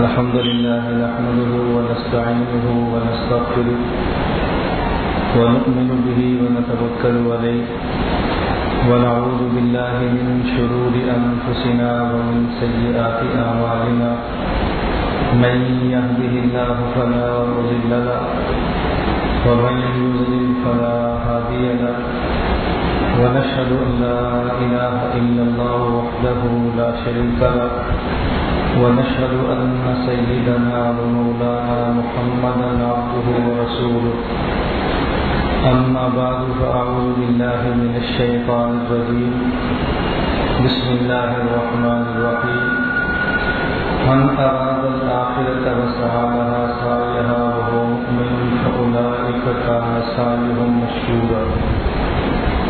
الحمد لله نحمده ونستعينه ونستغفره ونؤمن به ونتوكل عليه ونعوذ بالله من شرور أنفسنا ومن سيئات أعمالنا من يهده الله فلا مضل له ومن يضلل فلا هادي له ونشهد أن لا إله إلا الله وحده لا شريك له، ونشهد أن سيدنا ومولانا محمدا عبده ورسوله. أما بعد، فأعوذ بالله من الشيطان الرجيم. بسم الله الرحمن الرحيم. من أراد الآخرة وسعى لها سعيها وهو مؤمن، فأولئك كان سعيهم مشكورا.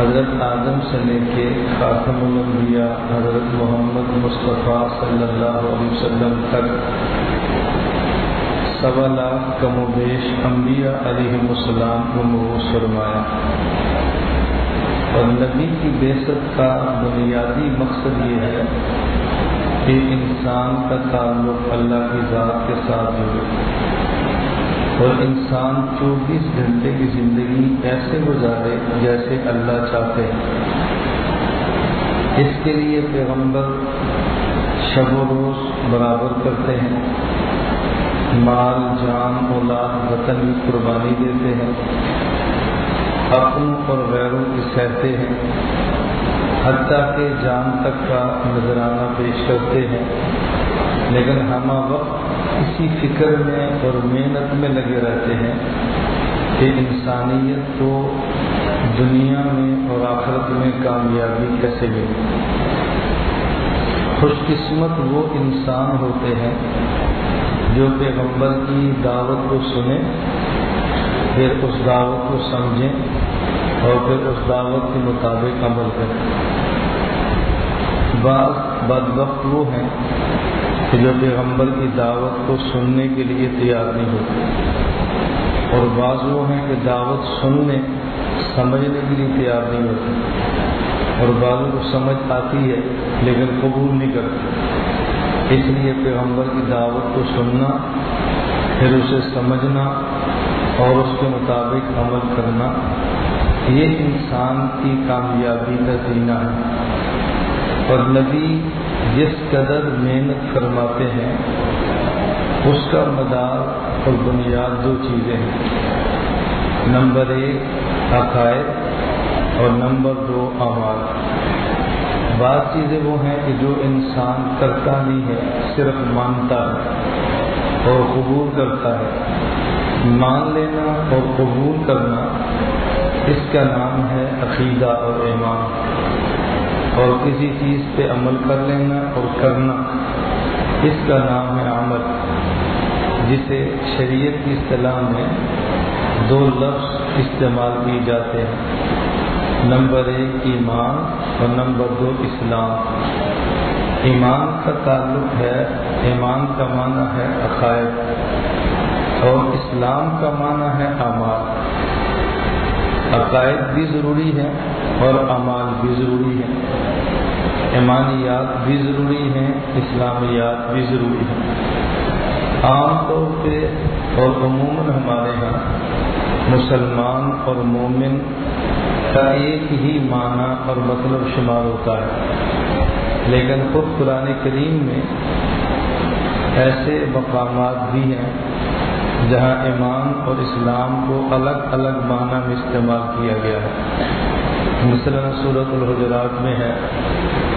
حضرت آدم سے لے کے خاتم الانبیاء حضرت محمد مصطفیٰ صلی اللہ علیہ وسلم تک سوا لاکھ کم و بیش انبیاء علیہ السلام کو مبوس فرمایا۔ اور نبی کی بیست کا بنیادی مقصد یہ ہے کہ انسان کا تعلق اللہ کی ذات کے ساتھ جڑے۔ اور انسان چوبیس گھنٹے کی زندگی ایسے گزارے جیسے اللہ چاہتے ہیں۔ اس کے لیے پیغمبر شب و روز برابر کرتے ہیں۔ مال، جان، اولاد، وطن کی قربانی دیتے ہیں۔ اپنوں اور غیروں کی سہتے ہیں۔ حتیٰ کہ جان تک کا نذرانہ پیش کرتے ہیں۔ لیکن ہم وقت اسی فکر میں اور محنت میں لگے رہتے ہیں کہ انسانیت کو دنیا میں اور آخرت میں کامیابی کیسے ملے خوش قسمت وہ انسان ہوتے ہیں جو پیغمبر کی دعوت کو سنیں، پھر اس دعوت کو سمجھیں اور پھر اس دعوت کے مطابق عمل کریں۔ بعض بد وقت وہ ہیں کہ جو پیغمبر کی دعوت کو سننے کے لیے تیار نہیں ہوتے اور بعض وہ ہیں کہ دعوت سننے، سمجھنے کے لیے تیار نہیں ہوتے اور بعضوں کو سمجھ آتی ہے لیکن قبول نہیں کرتے۔ اس لیے پیغمبر کی دعوت کو سننا، پھر اسے سمجھنا اور اس کے مطابق عمل کرنا، یہ انسان کی کامیابی کا زینہ ہے۔ اور نبی جس قدر محنت فرماتے ہیں، اس کا مدار اور بنیاد دو چیزیں ہیں۔ نمبر ایک، عقائد، اور نمبر دو، اعمال۔ بعض چیزیں وہ ہیں کہ جو انسان کرتا نہیں ہے، صرف مانتا ہے اور قبول کرتا ہے۔ مان لینا اور قبول کرنا، اس کا نام ہے عقیدہ اور ایمان۔ اور کسی چیز پہ عمل کر لینا اور کرنا۔ اس کا نام ہے عمل، جسے شریعت کی اصطلاح میں دو لفظ استعمال کیے جاتے ہیں۔ نمبر ایک ایمان اور نمبر دو اسلام۔ ایمان کا تعلق ہے، ایمان کا معنی ہے عقائد، اور اسلام کا معنی ہے اعمال۔ عقائد بھی ضروری ہے اور اعمال بھی ضروری ہے ایمانیات بھی ضروری ہیں، اسلامیات بھی ضروری ہیں۔ عام طور پہ اور عموماً ہمارے یہاں مسلمان اور مومن کا ایک ہی معنی اور مطلب شمار ہوتا ہے۔ لیکن خود قرآن کریم میں ایسے مقامات بھی ہیں جہاں ایمان اور اسلام کو الگ الگ معنی میں استعمال کیا گیا ہے۔ مثلاً صورت الحجرات میں ہے۔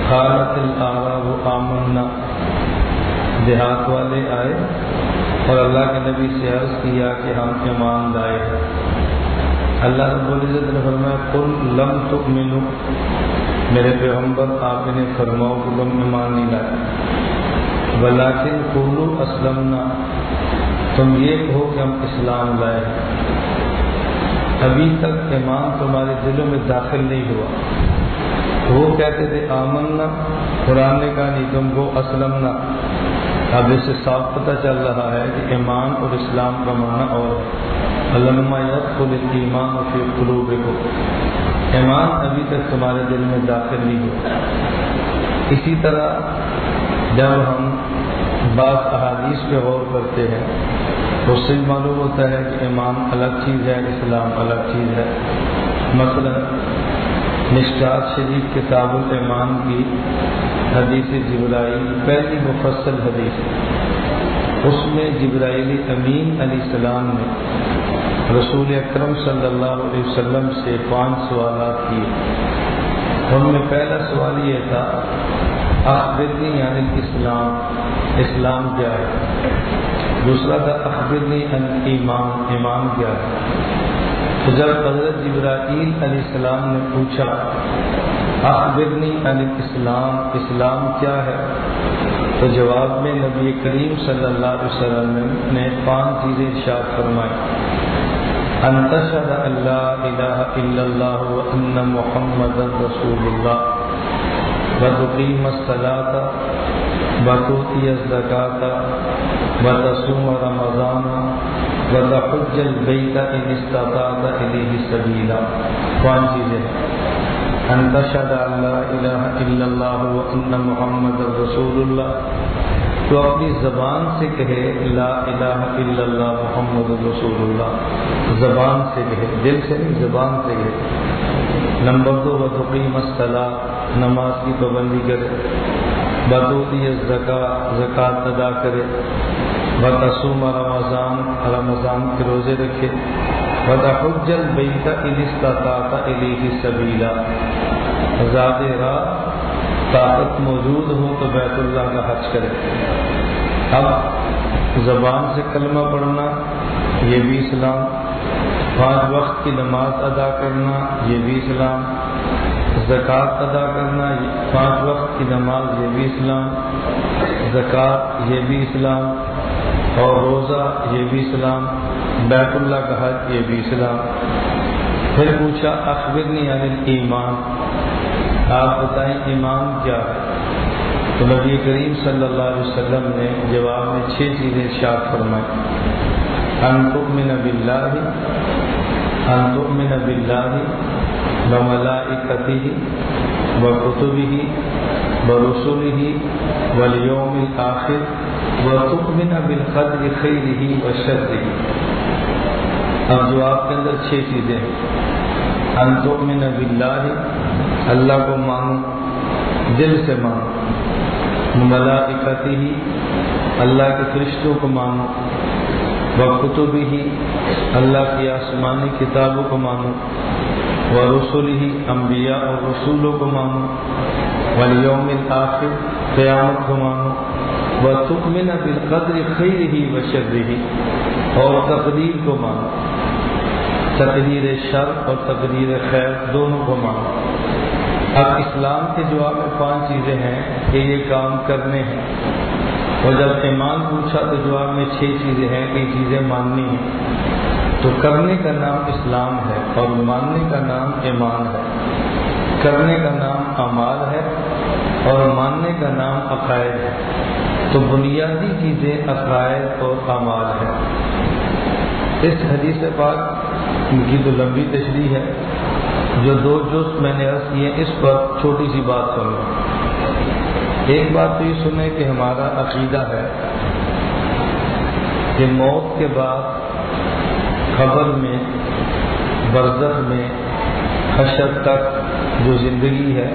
خالت العرب و آمنا۔ دیہات والے آئے اور اللہ کے نبی سے عرض کیا کہ ہم ایمان لائے اللہ رب العزت نے فرمایا کل لم تؤمنو میرے پیغمبر، آپ نے فرماؤ کہ تم ایمان نہیں لائے۔ بلاکن قولو اسلمنا۔ تم یہ کہو کہ ہم اسلام لائے ابھی تک ایمان تمہارے دلوں میں داخل نہیں ہوا۔ وہ کہتے تھے آمن قرآن نے کہا، نہیں تم کو اسلم نہ اب اس سے صاف پتہ چل رہا ہے کہ ایمان اور اسلام کا معنی اور علما خود ایمان اور پھر قلوب کو ایمان ابھی تک تمہارے دل میں داخل نہیں ہوا۔ اسی طرح جب ہم بعض احادیث پہ غور کرتے ہیں اس سے معلوم ہوتا ہے کہ ایمان الگ چیز ہے، اسلام الگ چیز ہے۔ مثلا نشاد شریف کتاب الایمان کی حدیث جبرائیل، پہلی مفصل حدیث۔ اس میں جبرائیل امین علیہ السلام نے رسول اکرم صلی اللہ علیہ وسلم سے پانچ سوالات کیے۔ ان میں پہلا سوال یہ تھا آخری یعنی اسلام اسلام کیا ہے؟ دوسرا تھا، اخبرنی ان ایمان ایمان کیا؟ ہے تو جب حضرت جبرائیل علیہ السلام نے پوچھا، اخبرنی ان اسلام اسلام کیا ہے؟ تو جواب میں نبی کریم صلی اللہ علیہ وسلم نے پانچ چیزیں ارشاد فرمائی۔ انتشد اللہ الہ الا اللہ وان محمد رسول اللہ۔ وتقیم الصلاة، وتؤتي الزكاة وتصوم رمضان وتحج البيت إن استطعت إليه سبيلا. کون چیزیں ان تشهد ان لا الہ الا اللہ وان محمد رسول اللہ تو اپنی زبان سے کہے لا الہ الا اللہ محمد رسول اللہ زبان سے کہے، دل سے نہیں، زبان سے کہے. نمبر دو، وتقیم الصلاة، نماز کی پابندی کرے. بدودی زکا زکات ادا کرے۔ بتسوم رمضان رمضان کے روزے رکھے۔ بتحجل بیتا انستطاعت الیہ سبیلا زاد راہ طاقت موجود ہو تو بیت اللہ کا حج کرے۔ اب زبان سے کلمہ پڑھنا، یہ بھی اسلام۔ پانچ وقت کی نماز ادا کرنا، یہ بھی اسلام۔ زکوٰۃ ادا کرنا، پانچ وقت کی نماز یہ بھی اسلام زکوٰۃ یہ بھی اسلام، اور روزہ یہ بھی اسلام، بیت اللہ کا حج یہ بھی اسلام۔ پھر پوچھا، اخبرنی یعنی ایمان آپ بتائیں ایمان کیا ہے؟ تو نبی کریم صلی اللہ علیہ وسلم نے جواب میں چھ چیزیں شاخ فرمائی ان تؤمن باللہ، ان تؤمن باللہ وملائکتہ وکتبہ ورسلہ والیوم الاخر وتؤمن بالقدر خیره وشره اب جواب کے اندر چھ چیزیں ہیں، ان تؤمن باللہ، اللہ کو مانو، دل سے مانو۔ ملائکتی ہی اللہ کے فرشتوں کو مانو۔ وقتب ہی اللہ کی آسمانی کتابوں کو مانو۔ و رسول انبیاء اور رسولوں کو مانو والیوم الآخر قیامت کو مانو وہ تکمن بالقدر خیر ہی اور تقدیر کو مانو تقدیر شر اور تقدیر خیر دونوں کو مانو اب اسلام کے جواب میں پانچ چیزیں ہیں کہ یہ کام کرنے ہیں۔ اور جب ایمان پوچھا تو جواب میں چھ چیزیں ہیں کہ یہ چیزیں ماننی ہیں۔ تو کرنے کا نام اسلام ہے اور ماننے کا نام ایمان ہے۔ کرنے کا نام امال ہے اور ماننے کا نام عقائد ہے۔ تو بنیادی چیزیں عقائد اور اعمال ہیں۔ اس حدیث پاک کی تو لمبی تشریح ہے۔ جو دو جز میں نے عرض کیے، اس پر چھوٹی سی بات سنوں ایک بات تو یہ سنیں کہ ہمارا عقیدہ ہے کہ موت کے بعد خبر میں، برزخ میں، حشر تک جو زندگی ہے،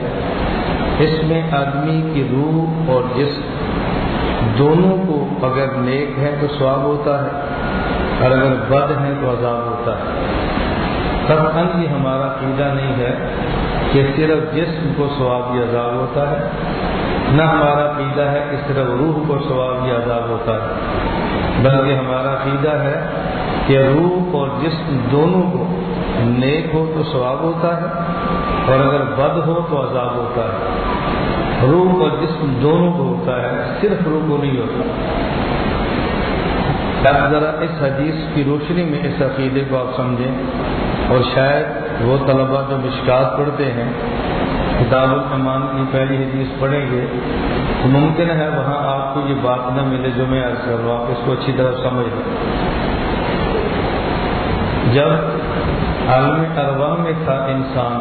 اس میں آدمی کی روح اور جسم دونوں کو اگر نیک ہے تو سواب ہوتا ہے، اور اگر بد ہے تو عذاب ہوتا ہے۔ تب ان یہ ہمارا قیدہ نہیں ہے کہ صرف جسم کو سواب یا عذاب ہوتا ہے، نہ ہمارا قیدہ ہے کہ صرف روح کو سواب یا عذاب ہوتا ہے، بلکہ ہمارا قیدہ ہے کہ روح اور جسم دونوں کو نیک ہو تو ثواب ہوتا ہے، اور اگر بد ہو تو عذاب ہوتا ہے۔ روح اور جسم دونوں کو ہوتا ہے، صرف روح کو نہیں ہوتا۔ اب ذرا اس حدیث کی روشنی میں اس عقیدے کو آپ سمجھیں۔ اور شاید وہ طلبہ جو مشکات پڑھتے ہیں، کتاب المان کی پہلی حدیث پڑھیں گے، تو ممکن ہے وہاں آپ کو یہ بات نہ ملے جو میں عرض کر رہا ہوں، اس کو اچھی طرح سمجھ لیں۔ جب عالم اروا میں تھا انسان،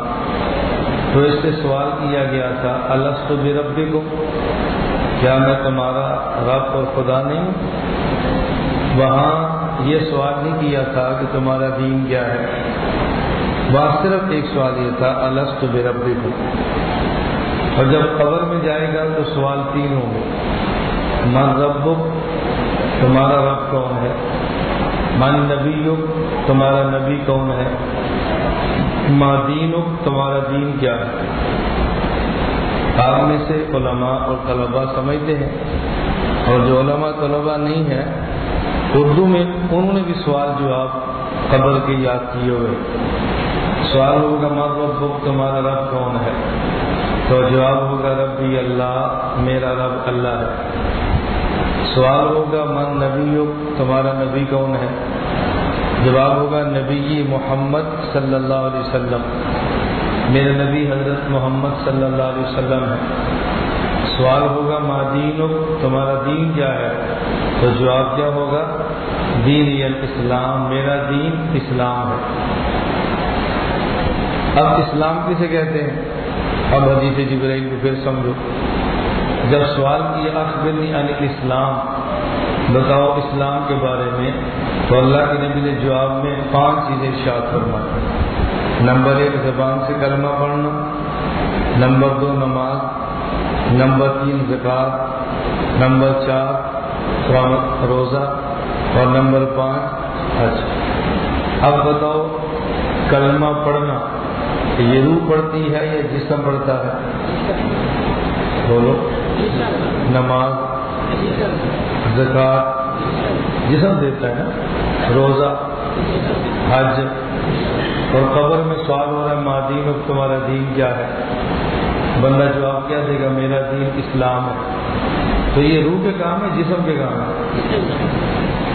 تو اس سے سوال کیا گیا تھا اللہ تو بے ربی کو کیا میں تمہارا رب اور خدا نہیں وہاں یہ سوال نہیں کیا تھا کہ تمہارا دین کیا ہے۔ وہاں صرف ایک سوال یہ تھا الس تو بے کو اور جب قبر میں جائے گا تو سوال تین ہوں گے۔ من رب تمہارا رب کون ہے؟ من نبی تمہارا نبی کون ہے؟ ماں دین تمہارا دین کیا ہے؟ آپ میں سے علماء اور طلباء سمجھتے ہیں اور جو علماء طلباء نہیں ہیں، اردو میں انہوں نے بھی سوال جواب قبر کے یاد کیے ہوئے۔ سوال ہوگا مر رب، تمہارا رب کون ہے؟ تو جواب ہوگا، ربی اللہ، میرا رب اللہ ہے۔ سوال ہوگا، من نبی تمہارا نبی کون ہے؟ جواب ہوگا، نبی محمد صلی اللہ علیہ وسلم۔ میرے نبی حضرت محمد صلی اللہ علیہ وسلم ہے سوال ہوگا، ماں دین تمہارا دین کیا ہے؟ تو جواب کیا ہوگا، دین اسلام میرا دین اسلام ہے۔ اب اسلام کسے کہتے ہیں؟ اب حدیث جبرائیل کو پھر سمجھو۔ جب سوال کیا اخبرنی عن اسلام بتاؤ اسلام کے بارے میں۔ تو اللہ کے نبی نے جواب میں پانچ چیزیں ارشاد فرمائی۔ نمبر ایک، زبان سے کلمہ پڑھنا۔ نمبر دو، نماز۔ نمبر تین، زکوٰۃ۔ نمبر چار روزہ۔ اور نمبر پانچ، حج۔ اب بتاؤ، کلمہ پڑھنا یہ روح پڑھتی ہے یا جسم پڑھتا ہے؟ بولو۔ نماز، زکات جسم دیتا ہے نا؟ روزہ، حج، اور قبر میں سوال ہو رہا ہے مادین اب تمہارا دین کیا ہے؟ بندہ جواب کیا دے گا، میرا دین اسلام ہے۔ تو یہ روح کے کام ہے، جسم کے کام ہے۔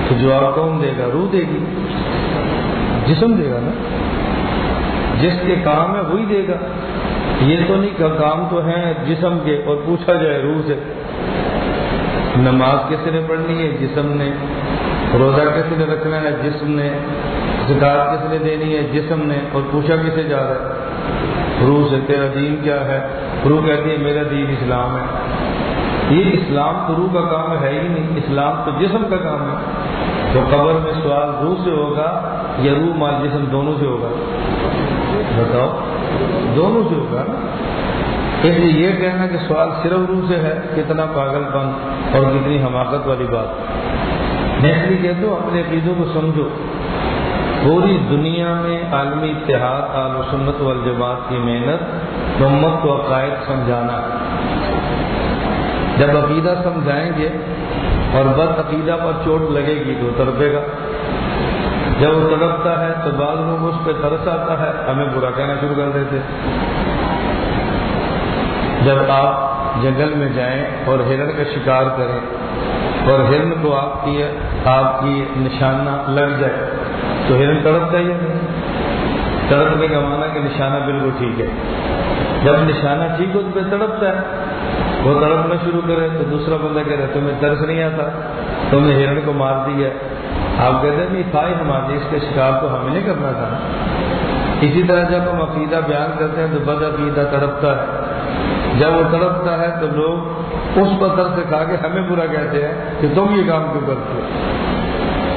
تو جواب کون دے گا؟ روح دے گی۔ جسم دے گا نا؟ جس کے کام ہے، وہی دے گا۔ یہ تو نہیں کہ کام تو ہے جسم کے اور پوچھا جائے روح سے۔ نماز کس نے پڑھنی ہے؟ جسم نے۔ روزہ کس نے رکھنا ہے؟ جسم نے۔ زکات کس نے دینی ہے؟ جسم نے۔ اور پوچھا کسے جا رہا ہے؟ روح سے، تیرا دین کیا ہے؟ روح کہتی ہے، میرا دین اسلام ہے۔ یہ اسلام تو روح کا کام ہے ہی نہیں، اسلام تو جسم کا کام ہے۔ تو قبر میں سوال روح سے ہوگا یا روح مال جسم دونوں سے ہوگا؟ بتاؤ۔ دونوں سے ہوگا اس لیے یہ کہنا کہ سوال صرف روح سے ہے، کتنا پاگل پن اور کتنی حماقت والی بات۔ میں اس لیے کہتا ہوں اپنے عقیدوں کو سمجھو۔ پوری دنیا میں عالمی اتحاد عال و سنت والجماعت کی محنت محمد کو عقائد سمجھانا۔ جب عقیدہ سمجھائیں گے اور بد عقیدہ پر چوٹ لگے گی تو تڑپے گا۔ جب وہ تڑپتا ہے تو بعض لوگ اس پہ ترس آتا ہے، ہمیں برا کہنا شروع کر دیتے۔ جب آپ جنگل میں جائیں اور ہرن کا شکار کریں اور ہرن کو آپ کی آپ کی نشانہ لگ جائے، تو ہرن تڑپتا ہی ہے۔ تڑپنے کا مانا کہ نشانہ بالکل ٹھیک ہے۔ جب نشانہ ٹھیک ہو تو پھر تڑپتا ہے۔ وہ تڑپنا شروع کرے تو دوسرا بندہ کہہ رہے تمہیں ترس نہیں آتا، تم نے ہرن کو مار دیا۔ آپ کہتے ہیں تھا ہمارے اس کے شکار تو ہمیں نہیں کرنا تھا اسی طرح جب ہم عقیدہ بیان کرتے ہیں تو بد عقیدہ تڑپتا ہے۔ جب وہ تڑپتا ہے تو لوگ اس پتھر سے کھا کے ہمیں برا کہتے ہیں کہ تم یہ کام کیوں کرتے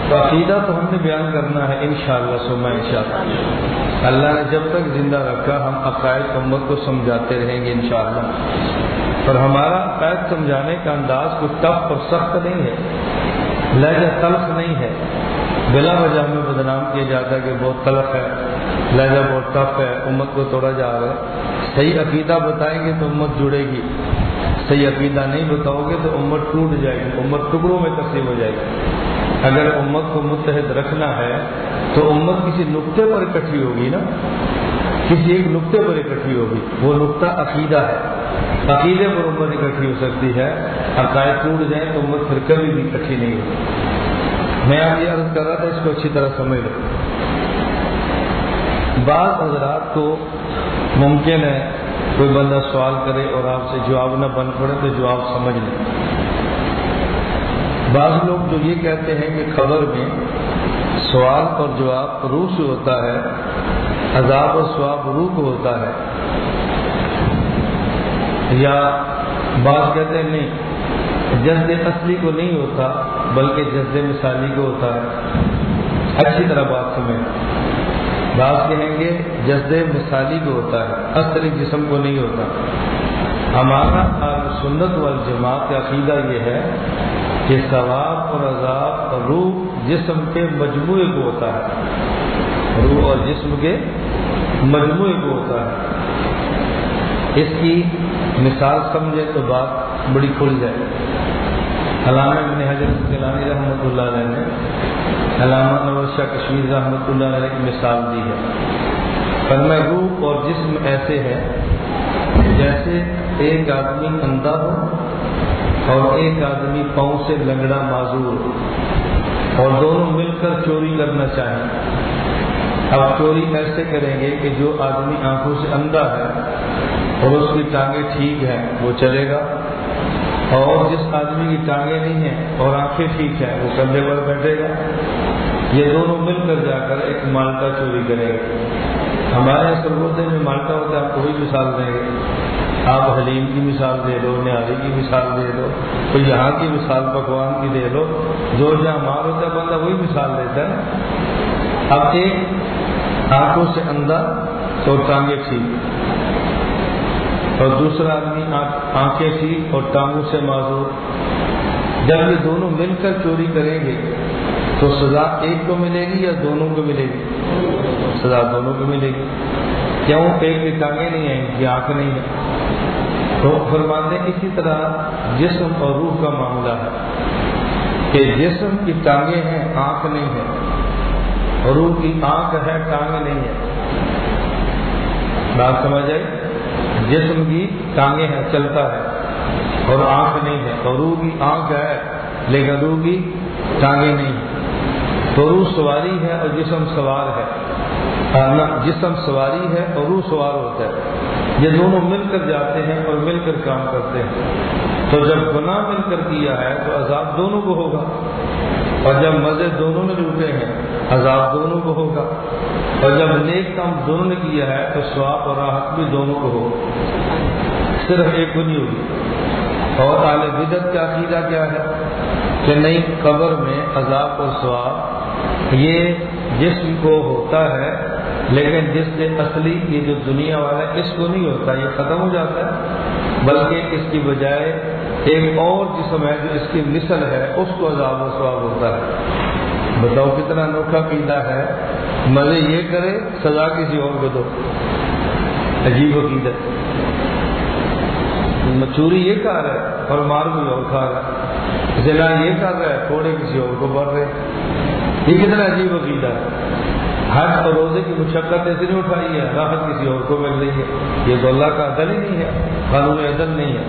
تو عقیدہ تو ہم نے بیان کرنا ہے انشاءاللہ شاء اللہ ان شاء اللہ اللہ نے جب تک زندہ رکھا، ہم عقائد امت کو سمجھاتے رہیں گے انشاءاللہ۔ اور ہمارا عقائد سمجھانے کا انداز کوئی ٹف اور سخت نہیں ہے۔ لہجہ تلخ نہیں ہے۔ بلا وجہ ہمیں بدنام کیا جاتا ہے کہ بہت تلخ ہے، لہجہ بہت ٹف ہے، امت کو توڑا جا رہا ہے۔ صحیح عقیدہ بتائیں گے تو امت جڑے گی۔ صحیح عقیدہ نہیں بتاؤ گے تو امت ٹوٹ جائے گی، امت ٹکڑوں میں تقسیم ہو جائے گی۔ اگر امت کو متحد رکھنا ہے تو امت کسی نقطے پر اکٹھی ہوگی نا۔ کسی ایک نقطے پر اکٹھی ہوگی۔ وہ نقطہ عقیدہ ہے۔ عقیدے پر امت اکٹھی ہو سکتی ہے عقائد ٹوٹ جائیں تو امت پھر کبھی بھی اکٹھی نہیں ہوگی میں آپ یہ عرض کر رہا تھا، اس کو اچھی طرح سمجھ لو۔ بعض حضرات کو ممکن ہے کوئی بندہ سوال کرے اور آپ سے جواب نہ بن پڑے تو جواب سمجھ لیں بعض لوگ جو یہ کہتے ہیں کہ خبر میں سوال اور جواب روح سے ہوتا ہے، عذاب اور سواب روح کو ہوتا ہے۔ یا بعض کہتے ہیں نہیں، جذب اصلی کو نہیں ہوتا، بلکہ جذب مثالی کو ہوتا ہے۔ اچھی طرح بات سمجھ بعض کہیں گے جذب مثالی کو ہوتا ہے، اصلی جسم کو نہیں ہوتا۔ ہمارا سنت والجماعت کا عقیدہ یہ ہے کہ ثواب اور عذاب اور روح جسم کے مجموعے کو ہوتا ہے۔ روح اور جسم کے مجموعے کو ہوتا ہے۔ اس کی مثال سمجھے تو بات بڑی کھل جائے۔ علامہ ابن حضرت کلانی رحمۃ اللہ علیہ نے علامہ نواز شاہ کشمیر رحمۃ اللہ علیہ کی مثال دی ہے۔ پر میں روح اور جسم ایسے ہے جیسے ایک آدمی اندھا ہو اور ایک آدمی پاؤں سے لنگڑا معذور ہو اور دونوں مل کر چوری کرنا چاہیں۔ اب چوری ایسے کریں گے کہ جو آدمی آنکھوں سے اندھا ہے اور اس کی ٹانگیں ٹھیک ہیں، وہ چلے گا۔ اور جس آدمی کی ٹانگیں نہیں ہیں اور آنکھیں ٹھیک ہیں، وہ کندھے پر بیٹھے گا۔ یہ دونوں مل کر جا کر ایک مالٹا چوری کرے گا ہمارے سرگودے میں مالٹا ہوتا ہے، آپ کوئی مثال دیں گے۔ آپ حلیم کی مثال دے دو نیاری کی مثال دے دو، کوئی یہاں کی مثال، پکوان کی دے دو۔ جو جہاں مار ہوتا ہے، بندہ وہی مثال دیتا ہے۔ اب ایک آنکھوں سے اندر اور ٹانگیں ٹھیک۔ اور دوسرا آدمی آنکھیں ٹھیک اور ٹانگوں سے معذور۔ جب یہ دونوں مل کر چوری کریں گے تو سزا ایک کو ملے گی یا دونوں کو ملے گی؟ سزا دونوں کو ملے گی۔ کیوں؟ ایک کی ٹانگیں نہیں ہیں یہ آنکھ نہیں ہے۔ تو فرماتے اسی طرح جسم اور روح کا معاملہ ہے کہ جسم کی ٹانگیں ہیں، آنکھ نہیں ہے۔ روح کی آنکھ ہے ٹانگ نہیں ہے بات سمجھ آئی؟ جسم کی ٹانگیں ہیں، چلتا ہے اور آنکھ نہیں ہے۔ اور روح کی آنکھ ہے، لیکن روح کی ٹانگیں نہیں تو روح سواری ہے اور جسم سوار ہے۔ جسم سواری ہے اور روح سوار ہوتا ہے۔ یہ دونوں مل کر جاتے ہیں اور مل کر کام کرتے ہیں۔ تو جب گناہ مل کر کیا ہے، تو عذاب دونوں کو ہوگا۔ اور جب مزے دونوں نے لوٹے ہیں، عذاب دونوں کو ہوگا۔ اور جب نیک کام دونوں نے کیا ہے، تو سواب اور راحت بھی دونوں کو ہو صرف ایک کو نہیں ہوگی۔ اور اعلی بدت کا عقیدہ کیا ہے؟ کہ نئی قبر میں عذاب اور سواب، یہ جسم کو ہوتا ہے، لیکن جس سے اصلی یہ جو دنیا والا ہے، اس کو نہیں ہوتا، یہ ختم ہو جاتا ہے۔ بلکہ اس کی بجائے ایک اور جسم ہے جو اس کی مثل ہے، اس کو عذاب و ثواب ہوتا ہے۔ بتاؤ کتنا انوکھا قیدا ہے۔ مزے یہ کرے، سزا کسی اور کو دو۔ عجیب عقیدت مچوری یہ کر رہا ہے، اور مار کوئی اور کھا رہا ہے۔ ضلع یہ کر رہا ہے تھوڑے کسی اور کو بڑھ رہے یہ کتنا عجیب عقیدہ ہے۔ حج اور روزے کی مشقت ایسے نہیں اٹھائی ہے، راحت کسی اور کو مل رہی ہے۔ یہ تو اللہ کا عدل ہی نہیں ہے، قانون عدل نہیں ہے۔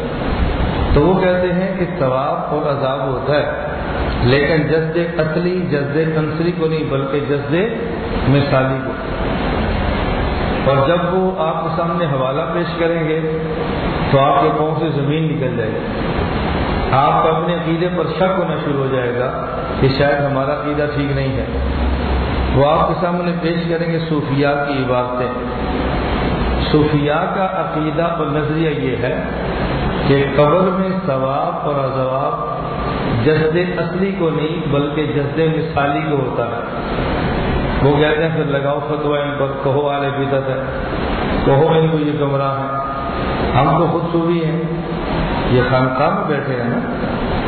تو وہ کہتے ہیں کہ ثواب اور عذاب ہوتا ہے۔ لیکن جذب اصلی جذب انصری کو نہیں، بلکہ جذب مثالی کو۔ اور جب وہ آپ کے سامنے حوالہ پیش کریں گے، تو آپ کے پاؤں سے زمین نکل جائے گی۔ آپ کو اپنے عقیدے پر شک ہونا شروع ہو جائے گا کہ شاید ہمارا عقیدہ ٹھیک نہیں ہے۔ وہ آپ کے سامنے پیش کریں گے صوفیاء کی عبادتیں۔ صوفیاء کا عقیدہ اور نظریہ یہ ہے کہ قبر میں ثواب اور اضواب جسد اصلی کو نہیں بلکہ جسد مثالی کو ہوتا ہے۔ وہ کہتے ہیں، پھر لگاؤ فتوا ان پر کہو والے بدت ہے، کہو ان کو یہ گمراہ ہے۔ ہم تو خود سوری ہیں۔ یہ خانقاہ میں بیٹھے ہیں نا۔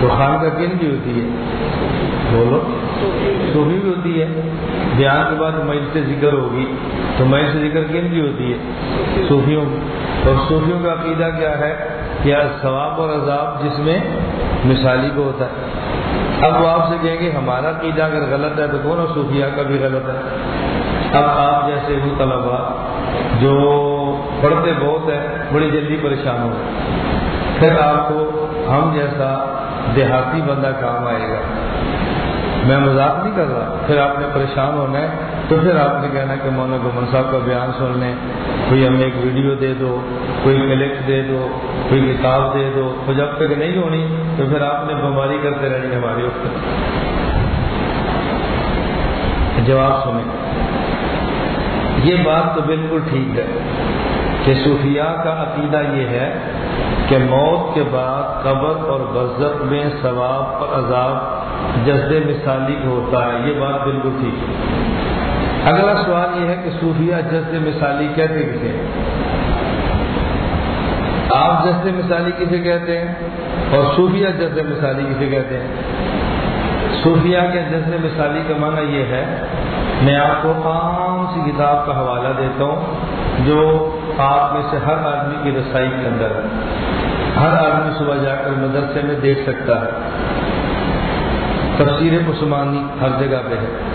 تو خان کا کن کی ہوتی ہے۔ بولو۔ صوفی بھی ہوتی ہے۔ بیان کے بعد میل سے ذکر ہوگی۔ تو میل سے ذکر کن کی ہوتی ہے؟ صوفیوں اور صوفیوں کا عقیدہ کیا ہے؟ کیا ثواب اور عذاب جس میں مثالی کو ہوتا ہے۔ اب وہ آپ سے کہیں گے، ہمارا عقیدہ اگر غلط ہے تو کون صوفیہ کا بھی غلط ہے؟ اب آپ جیسے وہ طلبا جو پڑھتے بہت ہیں، بڑی جلدی پریشان ہو پھر آپ کو ہم جیسا دیہاتی بندہ کام آئے گا۔ میں مذاق نہیں کر رہا۔ پھر آپ نے پریشان ہونا ہے۔ تو پھر آپ نے کہنا کہ مولانا گمن صاحب کا بیان سن لیں۔ کوئی ہمیں ایک ویڈیو دے دو، کوئی کلکٹ دے دو، کوئی کتاب دے دو۔ تو جب تک نہیں ہونی، تو پھر آپ نے بیماری کرتے رہنی ہماری اوپر۔ جواب سنیں۔ یہ بات تو بالکل ٹھیک ہے کہ صوفیاء کا عقیدہ یہ ہے کہ موت کے بعد قبر اور برزت میں ثواب اور عذاب جذب مثالی ہوتا ہے، یہ بات بالکل ٹھیک ہے۔ اگلا سوال یہ ہے کہ صوفیہ جذب مثالی کہتے کسے آپ جذب مثالی کسے کہتے ہیں اور صوفیہ جذب مثالی کسے کہتے ہیں؟ صوفیہ کے جذب مثالی کا معنی یہ ہے، میں آپ کو عام سی کتاب کا حوالہ دیتا ہوں جو آپ میں سے ہر آدمی کی رسائی کے اندر ہے۔ ہر آدمی صبح جا کر مدرسے میں دیکھ سکتا ہے۔ تفسیر عثمانی ہر جگہ پہ ہے۔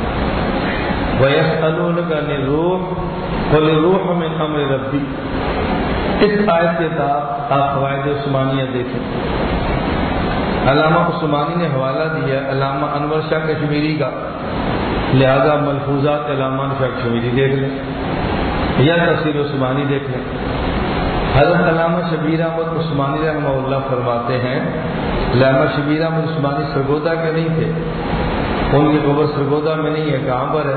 روح روح امر ربی اس آیت کے بعد آپ فوائد عثمانیہ دیکھیں۔ علامہ عثمانی نے حوالہ دیا علامہ انور شاہ کشمیری کا۔ لہذا ملفوظات علامہ شاہ کشمیری دیکھ لیں۔ یا تفسیر عثمانی دیکھ لیں۔ حضرت علامہ شبیر احمد عثمانی رحمہ اللہ فرماتے ہیں، علامہ شبیر احمد عثمانی سرگودا کے نہیں تھے۔ ان کی قبر سرگودا میں نہیں ہے کہاں پر ہے،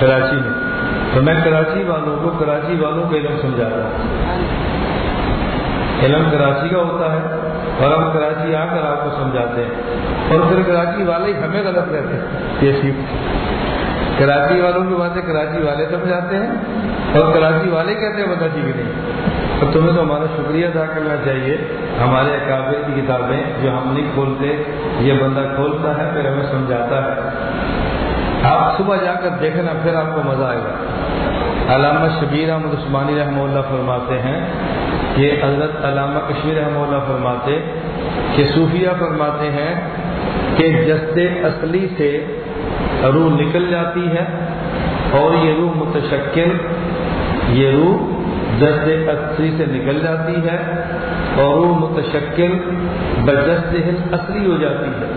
کراچی میں۔ تو میں کراچی والوں کو کراچی والوں کو علم سمجھاتا ہوں۔ علم کراچی کا ہوتا ہے اور ہم کراچی آ کر آپ کو سمجھاتے ہیں۔ اور پھر کراچی والے ہی ہمیں غلط رہتے ہیں۔ یہ کراچی والوں کی باتیں کراچی والے سمجھاتے ہیں اور کراچی والے کہتے ہیں بتا جی نہیں۔ تمہیں تو ہمارا شکریہ ادا کرنا چاہیے۔ ہمارے اکابر کی کتابیں جو ہم نہیں کھولتے، یہ بندہ کھولتا ہے، پھر ہمیں سمجھاتا ہے۔ آپ صبح جا کر دیکھنا پھر آپ کو مزہ آئے گا۔ علامہ شبیر احمد عثمانی رحمہ اللہ فرماتے ہیں کہ حضرت علامہ کشمیر رحمہ اللہ فرماتے کہ صوفیہ فرماتے ہیں کہ جسد اصلی سے روح نکل جاتی ہے اور یہ روح متشکل، یہ روح جسد اصلی سے نکل جاتی ہے اور روح متشکل بجسد اصلی ہو جاتی ہے۔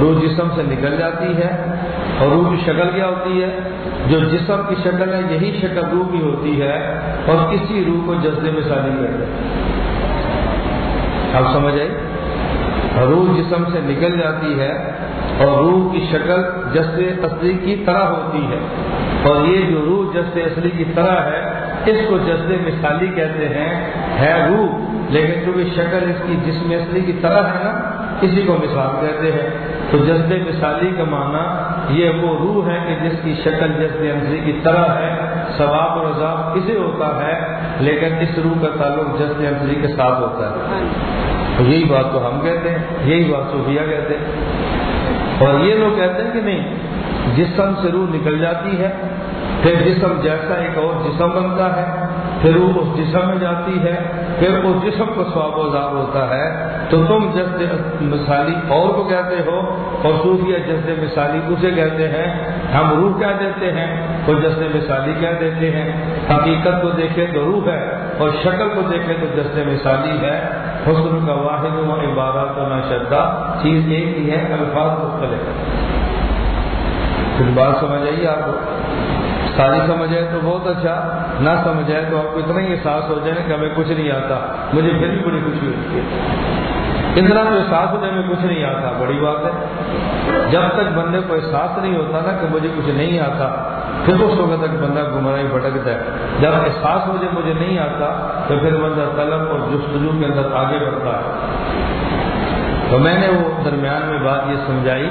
روح جسم سے نکل جاتی ہے اور روح کی شکل کیا ہوتی ہے؟ جو جسم کی شکل ہے، یہی شکل روح کی ہوتی ہے اور کسی روح کو جسد میں شادی کر آپ سمجھ آئی روح جسم سے نکل جاتی ہے اور روح کی شکل جسد اصلی کی طرح ہوتی ہے۔ اور یہ جو روح جسد اصلی کی طرح ہے اس کو جسد مثالی کہتے ہیں ہے روح لیکن چونکہ شکل اس کی جسم اصلی کی طرح ہے نا اسی کو مثال کہتے ہیں۔ تو جسد مثالی کا معنی یہ وہ روح ہے کہ جس کی شکل جسد اصلی کی طرح ہے ثواب اور عذاب اسے ہوتا ہے لیکن اس روح کا تعلق جسد اصلی کے ساتھ ہوتا ہے۔ یہی بات تو ہم کہتے ہیں یہی بات صوفیہ کہتے ہیں۔ اور یہ لوگ کہتے ہیں کہ نہیں جسم سے روح نکل جاتی ہے پھر جسم جیسا ایک اور جسم بنتا ہے، پھر وہ اس جسم میں جاتی ہے، پھر اس جسم کو سواب و زاب ہوتا ہے۔ تو تم جسد مثالی اور کو کہتے ہو اور صوفیہ جسد مثالی اسے کہتے ہیں، ہم روح کہہ دیتے ہیں تو جسد مثالی کہہ دیتے ہیں۔ حقیقت کو دیکھے تو روح ہے اور شکل کو دیکھے تو جسد مثالی ہے۔ حسن کا واحد و عبارات و نشدہ چیز ایک ہی ہے، الفاظ مختلف پھر بات سمجھ آئیے آپ؟ کو ساری سمجھ آئے تو بہت اچھا نہ سمجھ آئے تو آپ کو اتنا ہی احساس ہو جائے کہ ہمیں کچھ نہیں آتا۔ مجھے پھر بھی بڑی خوشی ہوتی ہے۔ اتنا تو احساس ہونے میں کچھ نہیں آتا، بڑی بات ہے۔ جب تک بندے کو احساس نہیں ہوتا نا کہ مجھے کچھ نہیں آتا، پھر اس وقت تک بندہ گمراہی بھٹکتا ہے۔ جب احساس ہو جائے مجھے نہیں آتا، تو پھر بندہ طلب اور جستجو کے اندر آگے بڑھتا ہے۔ تو میں نے وہ درمیان میں بات یہ سمجھائی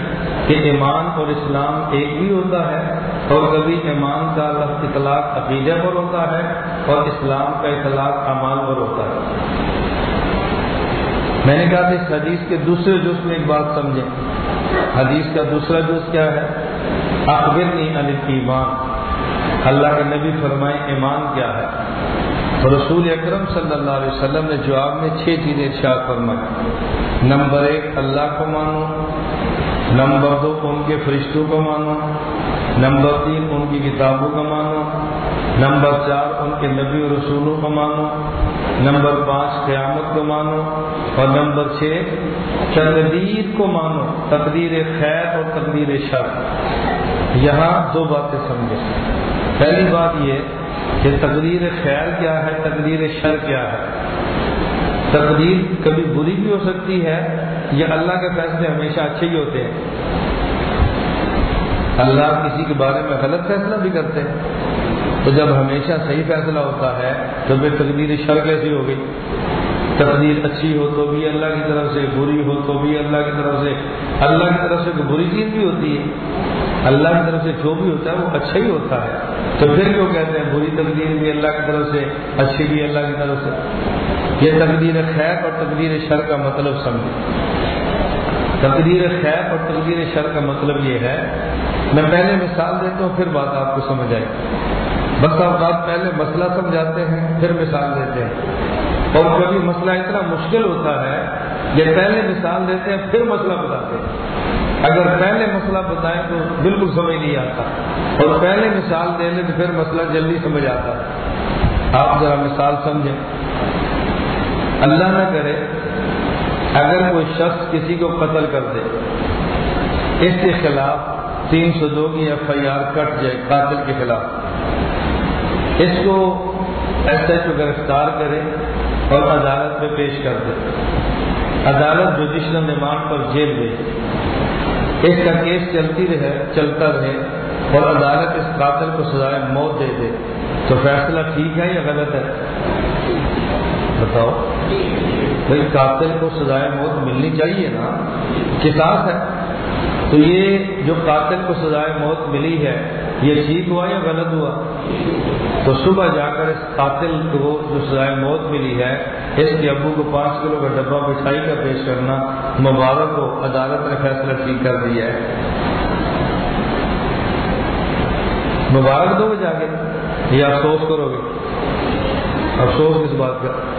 کہ ایمان اور اسلام ایک بھی ہوتا ہے اور کبھی ایمان کا لفظ اطلاق عقیدے پر ہوتا ہے اور اسلام کا اطلاق امان پر ہوتا ہے۔ میں نے کہا کہ اس حدیث کے دوسرے جز میں ایک بات سمجھیں۔ حدیث کا دوسرا جز کیا ہے؟ اکبر علی ایمان اللہ کے نبی فرمائے ایمان کیا ہے؟ رسول اکرم صلی اللہ علیہ وسلم نے جواب میں چھ چیزیں ارشاد فرمائی۔ نمبر ایک، اللہ کو مانو۔ نمبر دو، ان کے فرشتوں کو مانو نمبر تین، ان کی کتابوں کا مانو نمبر چار، ان کے نبی و رسولوں کو مانو نمبر پانچ، قیامت کو مانو اور نمبر چھ، تقدیر کو مانو، تقدیر خیر اور تقدیر شر۔ یہاں دو باتیں سمجھے۔ پہلی بات یہ کہ تقدیر خیر کیا ہے، تقدیر شر کیا ہے؟ تقدیر کبھی بری بھی ہو سکتی ہے یا اللہ کے فیصلے ہمیشہ اچھے ہی ہوتے ہیں۔ اللہ کسی کے بارے میں غلط فیصلہ بھی کرتے ہیں۔ تو جب ہمیشہ صحیح فیصلہ ہوتا ہے، تو پھر تقدیر شر کیسی ہو گئی تقدیر اچھی ہو تو بھی اللہ کی طرف سے، بری ہو تو بھی اللہ کی طرف سے۔ اللہ کی طرف سے کوئی بری چیز بھی ہوتی ہے۔ اللہ کی طرف سے جو بھی ہوتا ہے، وہ اچھا ہی ہوتا ہے۔ تو پھر کیوں کہتے ہیں بری تقدیر بھی اللہ کی طرف سے، اچھی بھی اللہ کی طرف سے؟ یہ تقدیر خیر اور تقدیر شر کا مطلب سمجھے تقدیر خیر اور تقدیر شر کا مطلب یہ ہے، میں پہلے مثال دیتا ہوں، پھر بات آپ کو سمجھ آئے۔ بس اوقات پہلے مسئلہ سمجھاتے ہیں، پھر مثال دیتے ہیں۔ اور کبھی مسئلہ اتنا مشکل ہوتا ہے، یہ پہلے مثال دیتے ہیں، پھر مسئلہ بتاتے ہیں۔ اگر پہلے مسئلہ بتائیں تو بالکل سمجھ نہیں آتا۔ اور پہلے مثال دے لیں تو پھر مسئلہ جلدی سمجھ آتا۔ ہے آپ ذرا مثال سمجھیں۔ اللہ نہ کرے، اگر کوئی شخص کسی کو قتل کر دے، اس کے خلاف تین سو دو کی ایف آئی آر کٹ جائے قاتل کے خلاف۔ اس کو ایس ایچ او گرفتار کرے اور عدالت میں پیش کر دے۔ عدالت جوڈیشنل ڈیمانڈ پر جیل دے اس کا کیس چلتی رہے، چلتا رہے اور عدالت اس قاتل کو سزائے موت دے دے۔ تو فیصلہ ٹھیک ہے یا غلط ہے؟ بتاؤ۔ بھائی قاتل کو سزائے موت ملنی چاہیے نا کساس ہے۔ تو یہ جو قاتل کو سزائے موت ملی ہے، یہ ٹھیک ہوا یا غلط ہوا؟ تو صبح جا کر اس قاتل کو جو سزائے موت ملی ہے، اس کے ابو کو پانچ کلو کا ڈبہ مٹھائی کا پیش کرنا مبارک کو عدالت نے فیصلہ ٹھیک کر دیا ہے۔ مبارک دو گے جا کے یہ افسوس کرو گے۔ افسوس کس بات کا؟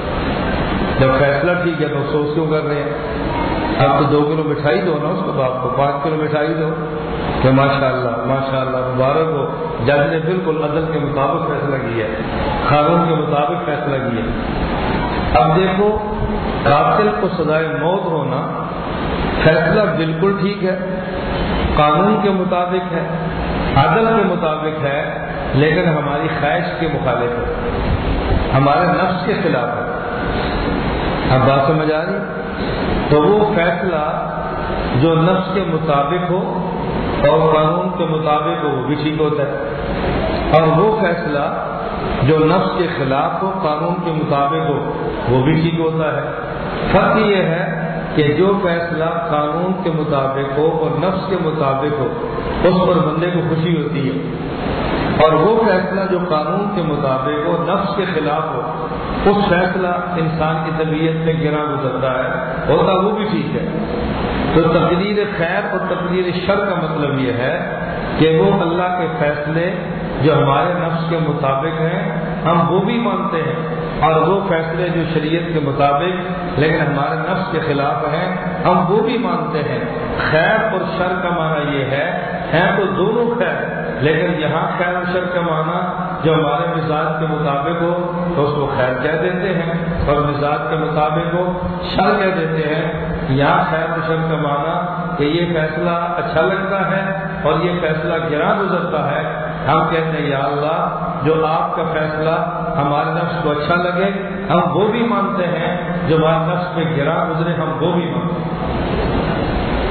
جب فیصلہ ٹھیک ہے تو افسوس کیوں کر رہے ہیں؟ اب تو دو کلو مٹھائی دو نا اس کو باپ کو پانچ کلو مٹھائی دو۔ کہ ماشاء اللہ ماشاء اللہ مبارک ہو۔ جج نے بالکل عدل کے مطابق فیصلہ کیا ہے۔ قانون کے مطابق فیصلہ کیا ہے۔ اب دیکھو، قاتل کو سزائے موت ہونا فیصلہ بالکل ٹھیک ہے، قانون کے مطابق ہے، عدل کے مطابق ہے، لیکن ہماری خواہش کے مخالف ہے۔ ہمارے نفس کے خلاف ہے۔ اب بات سمجھ آ رہی؟ تو وہ فیصلہ جو نفس کے مطابق ہو اور قانون کے مطابق ہو، وہ بھی ٹھیک ہوتا ہے۔ اور وہ فیصلہ جو نفس کے خلاف ہو، قانون کے مطابق ہو، وہ بھی ٹھیک ہوتا ہے۔ فرق یہ ہے کہ جو فیصلہ قانون کے مطابق ہو اور نفس کے مطابق ہو، اس پر بندے کو خوشی ہوتی ہے۔ اور وہ فیصلہ جو قانون کے مطابق ہو، نفس کے خلاف ہو، اس فیصلہ انسان کی طبیعت میں گرا گزرتا ہے، ہوتا وہ بھی ٹھیک ہے۔ تو تقدیر خیر اور تقدیر شر کا مطلب یہ ہے کہ وہ اللہ کے فیصلے جو ہمارے نفس کے مطابق ہیں، ہم وہ بھی مانتے ہیں اور وہ فیصلے جو شریعت کے مطابق، لیکن ہمارے نفس کے خلاف ہیں، ہم وہ بھی مانتے ہیں۔ خیر اور شر کا معنی یہ ہے، ہیں تو دونوں خیر۔ لیکن یہاں خیر و شر کا معنی جو ہمارے مزاج کے مطابق ہو تو اس کو خیر کہہ دیتے ہیں اور مزاج کے مطابق ہو شر کہہ دیتے ہیں۔ یہاں خیر و شر کا معنی کہ یہ فیصلہ اچھا لگتا ہے اور یہ فیصلہ گرا گزرتا ہے۔ ہم کہتے ہیں، یا اللہ، جو آپ کا فیصلہ ہمارے نفس کو اچھا لگے، ہم وہ بھی مانتے ہیں، جو ہمارے نفس پہ گرا گزرے، ہم وہ بھی مانتے ہیں۔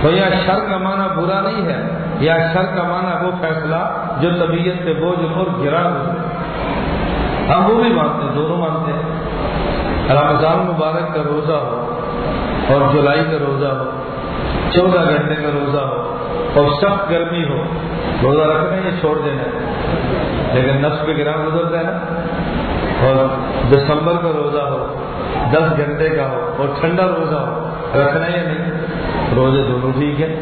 تو یہ شر کا معنی برا نہیں ہے۔ یا شر کا معنی وہ فیصلہ جو طبیعت پہ بوجھ اور گرا ہو۔ ہم وہ بھی مانتے ہیں، دونوں مانتے ہیں۔ رمضان مبارک کا روزہ ہو اور جولائی کا روزہ ہو، چودہ گھنٹے کا روزہ ہو اور سخت گرمی ہو، روزہ رکھنا یا چھوڑ دینا لیکن نفس پہ گرا گزرتا ہے اور دسمبر کا روزہ ہو، دس گھنٹے کا ہو اور ٹھنڈا روزہ ہو، رکھنا یا نہیں؟ روزے دونوں ٹھیک ہے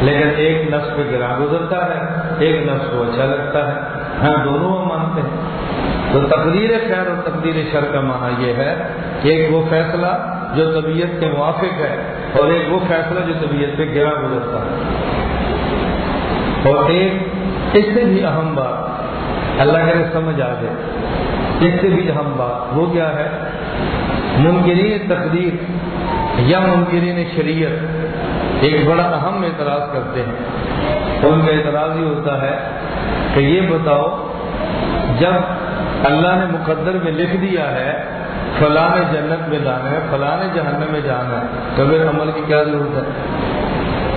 لیکن ایک نفس پہ گرا گزرتا ہے، ایک نفس کو اچھا لگتا ہے۔ ہاں دونوں ہم مانتے ہیں۔ تو تقدیر خیر اور تقدیر شر کا معنی یہ ہے کہ ایک وہ فیصلہ جو طبیعت کے موافق ہے اور ایک وہ فیصلہ جو طبیعت پہ گرا گزرتا ہے۔ اور ایک اس سے بھی اہم بات، اللہ کے سمجھ آ جائے اس سے بھی اہم بات وہ کیا ہے؟ ممکن تقدیر یا ممکن شریعت۔ ایک بڑا اہم اعتراض کرتے ہیں۔ ان کا اعتراض یہ ہوتا ہے کہ یہ بتاؤ، جب اللہ نے مقدر میں لکھ دیا ہے، فلاں جنت میں جانا ہے، فلاں جہنم میں جانا ہے، تو پھر عمل کی کیا ضرورت ہے؟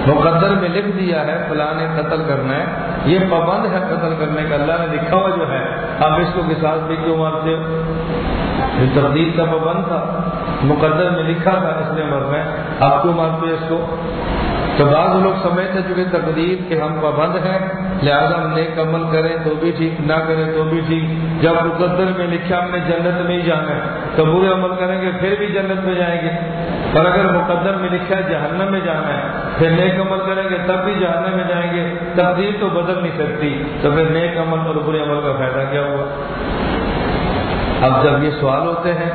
مقدر میں لکھ دیا ہے، فلاں قتل کرنا ہے۔ یہ پابند ہے قتل کرنے کا۔ اللہ نے لکھا ہوا جو ہے، آپ اس کو کساس بھی کیوں مارتے ہو؟ یہ تردید کا پابند تھا، مقدر میں لکھا تھا اس لیے مرنا ہے آپ کیوں مارتے اس کو؟ تو بعض لوگ سمجھتے چکے تقدیر کہ ہم پابند ہیں، لہذا ہم نیک عمل کریں تو بھی ٹھیک، نہ کریں تو بھی ٹھیک۔ جب مقدر میں لکھا ہم نے جنت میں ہی جانا ہے، تو برے عمل کریں گے، پھر بھی جنت میں جائیں گے۔ اور اگر مقدر میں لکھا ہے جہنم میں جانا ہے، پھر نیک عمل کریں گے، تب بھی جہنم میں جائیں گے۔ تقدیر تو بدل نہیں سکتی۔ تو پھر نیک عمل اور برے عمل کا فائدہ کیا ہوا؟ اب جب یہ سوال ہوتے ہیں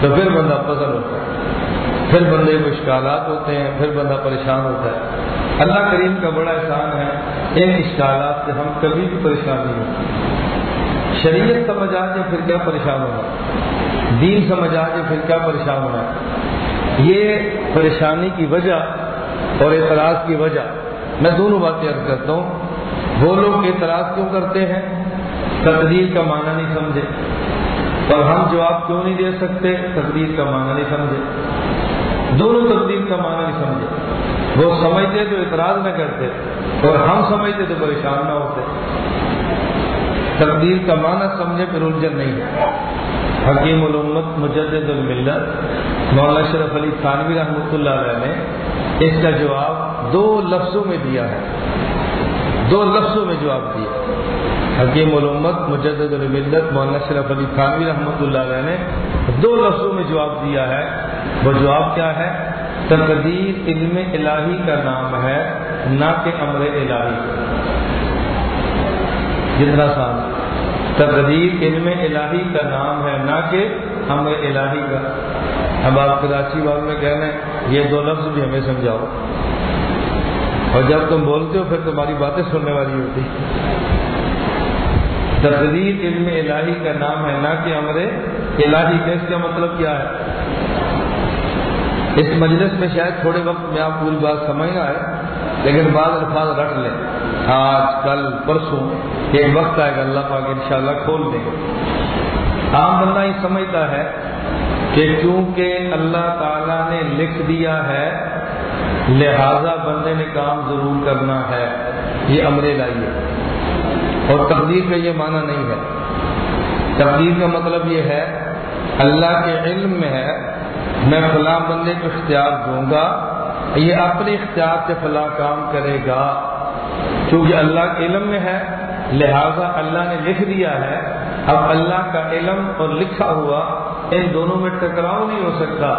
تو پھر بندہ پسند ہوتا ہے۔ پھر بندے کو اشکالات ہوتے ہیں، پھر بندہ پریشان ہوتا ہے۔ اللہ کریم کا بڑا احسان ہے، ان اشکالات سے ہم کبھی بھی پریشان نہیں ہوتے۔ شریعت سمجھ آ جائے پھر کیا پریشان ہونا دین سمجھ آ جائے پھر کیا پریشان ہونا یہ پریشانی کی وجہ اور اعتراض کی وجہ، میں دونوں باتیں عرض کرتا ہوں۔ وہ لوگ اعتراض کیوں کرتے ہیں؟ تقدیر کا معنی نہیں سمجھے۔ اور ہم جواب کیوں نہیں دے سکتے؟ تقدیر کا معنی نہیں سمجھے۔ دونوں تبدیل کا معنی نہیں سمجھے۔ وہ سمجھتے تو اعتراض نہ کرتے اور ہم سمجھتے تو پریشان نہ ہوتے۔ تقدیر کا معنی سمجھے پھر الجھن نہیں ہے۔ حکیم الامت مجدد الملت مولانا شرف علی خانوی رحمۃ اللہ علیہ نے اس کا جواب دو لفظوں میں دیا ہے۔ دو لفظوں میں جواب دیا۔ حکیم الامت، مجدد الملت، مولانا شرف علی خانوی رحمۃ اللہ علیہ نے دو لفظوں میں جواب دیا ہے۔ وہ جواب کیا ہے؟ تقدیر علم الہی کا نام ہے، نہ کہ امر الہی۔ جتنا سال۔ تقدیر علم الہی کا نام ہے، نہ کہ امر الہی کا۔ اب آپ کراچی والوں میں کہنا ہے، یہ دو لفظ بھی ہمیں سمجھاؤ۔ اور جب تم بولتے ہو، پھر تمہاری باتیں سننے والی ہوتی۔ تقدیر علم الہی کا نام ہے، نہ کہ امر الہی کا، اس کا مطلب کیا ہے؟ اس مجلس میں شاید تھوڑے وقت میں آپ پوری بات سمجھ نہ آئے، لیکن بعض الفاظ رکھ لیں۔ آج، کل، پرسوں ایک وقت آئے گا، اللہ پاک انشاءاللہ کھول دیں گے۔ عام بندہ یہ سمجھتا ہے کہ کیونکہ اللہ تعالیٰ نے لکھ دیا ہے، لہذا بندے نے کام ضرور کرنا ہے۔ یہ امر لائیے اور تقدیر کا یہ معنی نہیں ہے۔ تقدیر کا مطلب یہ ہے، اللہ کے علم میں ہے، میں فلاں بندے کو اختیار دوں گا، یہ اپنے اختیار سے فلاں کام کرے گا۔ کیونکہ اللہ کے علم میں ہے، لہذا اللہ نے لکھ دیا ہے۔ اب اللہ کا علم اور لکھا ہوا ان دونوں میں ٹکراؤ نہیں ہو سکتا۔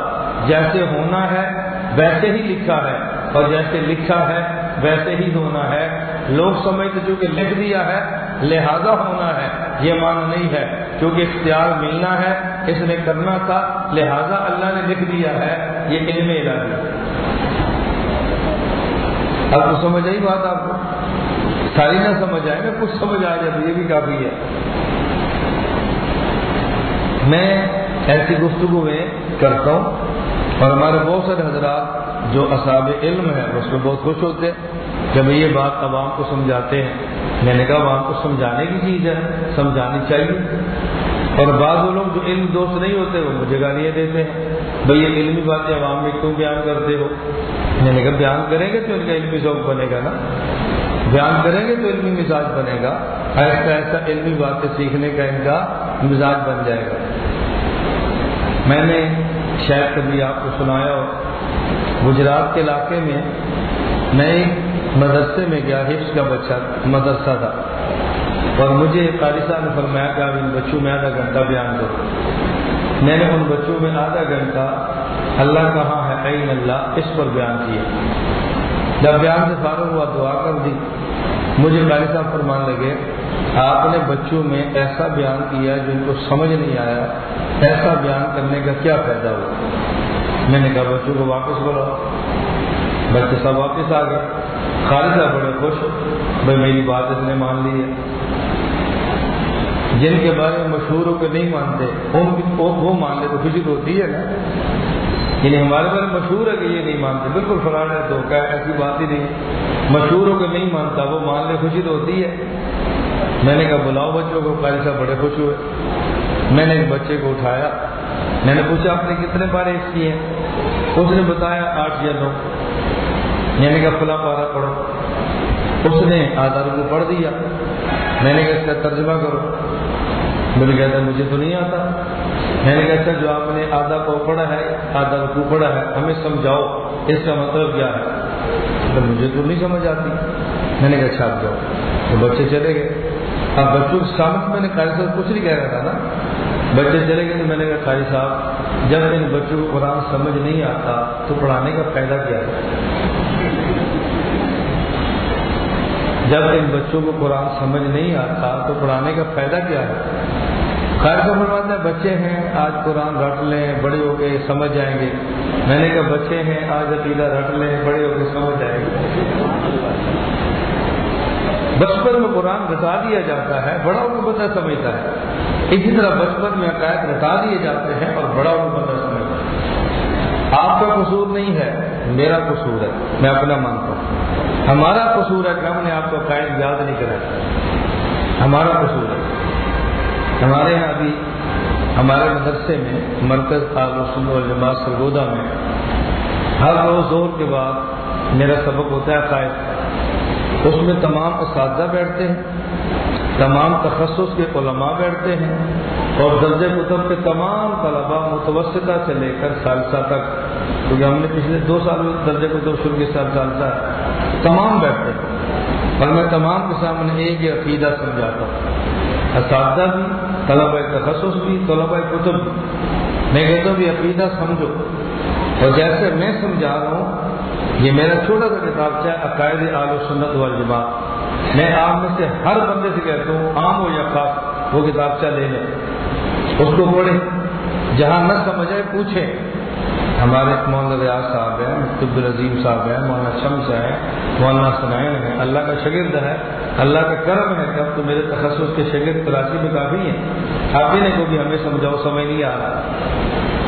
جیسے ہونا ہے، ویسے ہی لکھا ہے، اور جیسے لکھا ہے، ویسے ہی ہونا ہے۔ لوگ سمجھتے چونکہ لکھ دیا ہے، لہذا ہونا ہے، یہ معنی نہیں ہے۔ کیونکہ اختیار ملنا ہے، اس نے کرنا تھا، لہذا اللہ نے لکھ دیا ہے، یہ علم الہی اب تو سمجھ آئی بات آپ کو؟ ساری نہ سمجھ آئے گا کچھ سمجھ آ جائے تو یہ بھی کافی ہے۔ میں ایسی گفتگو میں کرتا ہوں، اور ہمارے بہت سارے حضرات جو اصاب علم ہیں، اس میں بہت خوش ہوتے ہیں۔ جب یہ بات عوام کو سمجھاتے ہیں، میں نے کہا وہاں کو سمجھانے کی چیز ہے، سمجھانی چاہیے۔ اور بعض وہ لوگ جو علم دوست نہیں ہوتے، وہ مجھے گالیاں دیتے ہیں۔ بھائی، یہ علمی باتیں عوام میں کیوں بیان کرتے ہو؟ میں نے کہا، بیان کریں گے تو ان کا علمی ذوق بنے گا نا۔ بیان کریں گے تو علمی مزاج بنے گا۔ ایسا ایسا علمی باتیں سیکھنے کا ان کا مزاج بن جائے گا۔ میں نے شاید کبھی آپ کو سنایا ہو، گجرات کے علاقے میں میں مدرسے میں گیا، حفظ کا بچہ، مدرسہ تھا۔ اور مجھے قاری صاحب نے فرمایا، کہ ان بچوں میں آدھا گھنٹہ بیان دو۔ میں نے ان بچوں میں آدھا گھنٹہ اللہ کہاں ہے، عین اللہ، اس پر بیان کیا۔ جب بیان سے فارغ ہوا، دعا کر دی۔ مجھے قاری صاحب فرمان لگے، آپ نے بچوں میں ایسا بیان کیا جن کو سمجھ نہیں آیا۔ ایسا بیان کرنے کا کیا فائدہ ہوا؟ میں نے کہا، بچوں کو واپس بلاؤ۔ بچے سب واپس آ گئے۔ خالصہ بڑے خوش بھائی، میری بات اس نے مان لی ہے۔ جن کے بارے میں مشہور ہو کے نہیں مانتے وہ مان لے تو خوشی تو ہوتی ہے نا۔ یعنی ہمارے بارے میں مشہور ہے کہ یہ نہیں مانتے۔ بالکل فراڈ ہے تو کیا ایسی بات ہی نہیں مشہور ہو کے نہیں مانتا، وہ مان لے، خوشی تو ہوتی ہے۔ میں نے کہا، بلاؤ بچوں کو قاری صاحب بڑے خوش ہوئے۔ میں نے ایک بچے کو اٹھایا۔ میں نے پوچھا، آپ نے کتنے بارے اس کیے؟ اس نے بتایا، آٹھ یا نو۔ میں نے کہا، فلاں پارا پڑھو. اس نے آدھار کو پڑھ دیا۔ میں نے کہا، اس کا ترجمہ کرو. مجھے کہتا اچھا, مجھے تو نہیں آتا. میں نے کہا اچھا, جو آپ نے آدھا کو پڑھا ہے آدھا کو پڑھا ہے، ہمیں سمجھاؤ، اس کا مطلب کیا ہے? تو مجھے تو نہیں سمجھ آتی۔ میں نے کہا اچھا آپ جاؤ. تو بچے چلے گئے۔ اب بچوں کے سامنے میں نے قاری صاحب کچھ نہیں کہہ رہا تھا نا۔ بچے چلے گئے تو میں نے کہا، قاری صاحب، جب ان بچوں کو قرآن سمجھ نہیں آتا تو پڑھانے کا فائدہ کیا ہے؟ جب ان بچوں کو قرآن سمجھ نہیں آتا تو پڑھانے کا فائدہ کیا ہے؟ خیر کو فرماتے ہیں بچے ہیں، آج قرآن رٹ لیں، بڑے ہو کے سمجھ جائیں گے۔ میں نے کہا، بچے ہیں، آج عقیدہ رٹ لیں، بڑے ہو کے سمجھ جائیں گے۔ بچپن میں قرآن رٹا دیا جاتا ہے، بڑا ان کو پتہ سمجھتا ہے۔ اسی طرح بچپن میں عقائد رٹا دیے جاتے ہیں اور بڑا ان کو پتہ سمجھتا ہے۔ آپ کا قصور نہیں ہے، میرا قصور ہے، میں اپنا مانتا ہوں۔ ہمارا قصور ہے کہ ہم نے آپ کو عقائد یاد نہیں کرایا۔ ہمارا قصور ہے۔ ہمارے یہاں ابھی ہمارے مدرسے میں، مرکز آل الجماعت سرگودا میں ہر روز دور کے بعد میرا سبق ہوتا ہے عقائد اس میں تمام اساتذہ بیٹھتے ہیں، تمام تخصص کے علماء بیٹھتے ہیں اور درج کتب مطلب کے تمام طلباء متوسطہ سے لے کر سالسہ تک کیونکہ ہم نے پچھلے دو سال میں درج کتب شروع کیا سال سالسہ تمام بیٹھتے ہیں۔ اور میں تمام کے سامنے ایک ہی عقیدہ سمجھاتا ہوں۔ اساتذہ بھی طلباء تخصص بھی طلباء کتب بھی۔ میں کہتا ہوں بھی عقیدہ سمجھو۔ اور جیسے میں سمجھا رہا ہوں، یہ میرا چھوٹا سا کتاب ہے عقائد آل و سنت والجماع میں آپ میں سے ہر بندے سے کہتا ہوں، عام ہو یا خاص، وہ کتاب لے لیں۔ اس کو پڑھیں۔ جہاں نہ سمجھ آئے پوچھیں۔ ہمارے مولانا ریاض صاحب ہیں مقتب العظیم صاحب ہیں، مولانا شمس ہیں، مولانا سنائن ہیں۔ اللہ کا شگرد ہے، اللہ کا کرم ہے کہ اب تو میرے تخصص کے شگرد کراچی میں کافی ہیں۔ آپ ہی نے کو بھی ہمیں سمجھاؤ، سمجھ نہیں آ رہا۔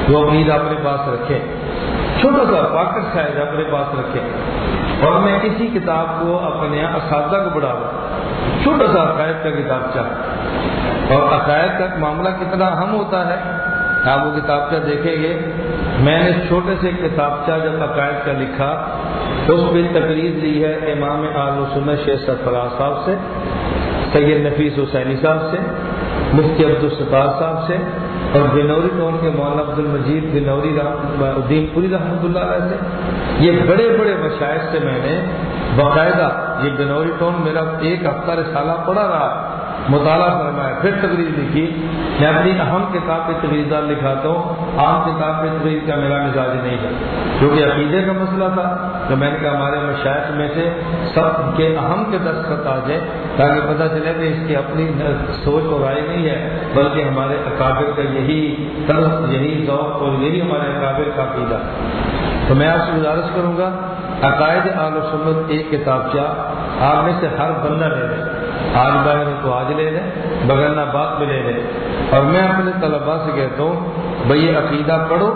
وہ اپنی اپنے پاس رکھے۔ چھوٹا سا پاکٹ سائز اپنے پاس رکھے۔ اور میں اسی کتاب کو اپنے اساتذہ کو بڑھاوا چھوٹا سا عقائد کا کتاب چاہ اور عقائد کا معاملہ کتنا اہم ہوتا ہے، آپ وہ کتاب چاہ دیکھیں گے۔ میں نے چھوٹے سے کتابچہ جب عقائد کا لکھا، تو اس پہ تقریر لی ہے امام عالم سنت شیخ سرفراز صاحب سے، سید نفیس حسینی صاحب سے، مفتی عبدالستار صاحب سے، اور بنوری ٹون کے مولانا عبد المجید بنوری الدین پوری رحمۃ اللہ علیہ سے۔ یہ بڑے بڑے مشاعر سے میں نے باقاعدہ یہ بنوری ٹون میرا ایک ہفتہ رسالہ پڑا رہا، مطالعہ فرمایا، پھر تقریر لکھی۔ میں اپنی اہم کتاب پہ تقریردار لکھاتا ہوں عام کتاب پہ تقریر کا میرا مزاج نہیں تھا کیونکہ عقیدے کا مسئلہ تھا۔ تو میں نے کہا ہمارے مشاعر میں سے سب کے اہم کے دستخط آ جائے تاکہ پتہ چلے کہ اس کی اپنی سوچ اور رائے نہیں ہے، بلکہ ہمارے اکابر کا یہی طرف یہی ذوق اور یہی ہمارے اکابر کا عقیدہ۔ تو میں آپ سے گزارش کروں گا، عقائد آل و سنت ایک کتاب چاہ آپ میں سے ہر بندہ لے لیں آج باہر تو آج لے لیں بغیر بات میں لے لیں اور میں اپنے طلباء سے کہتا ہوں، بھائی یہ عقیدہ پڑھو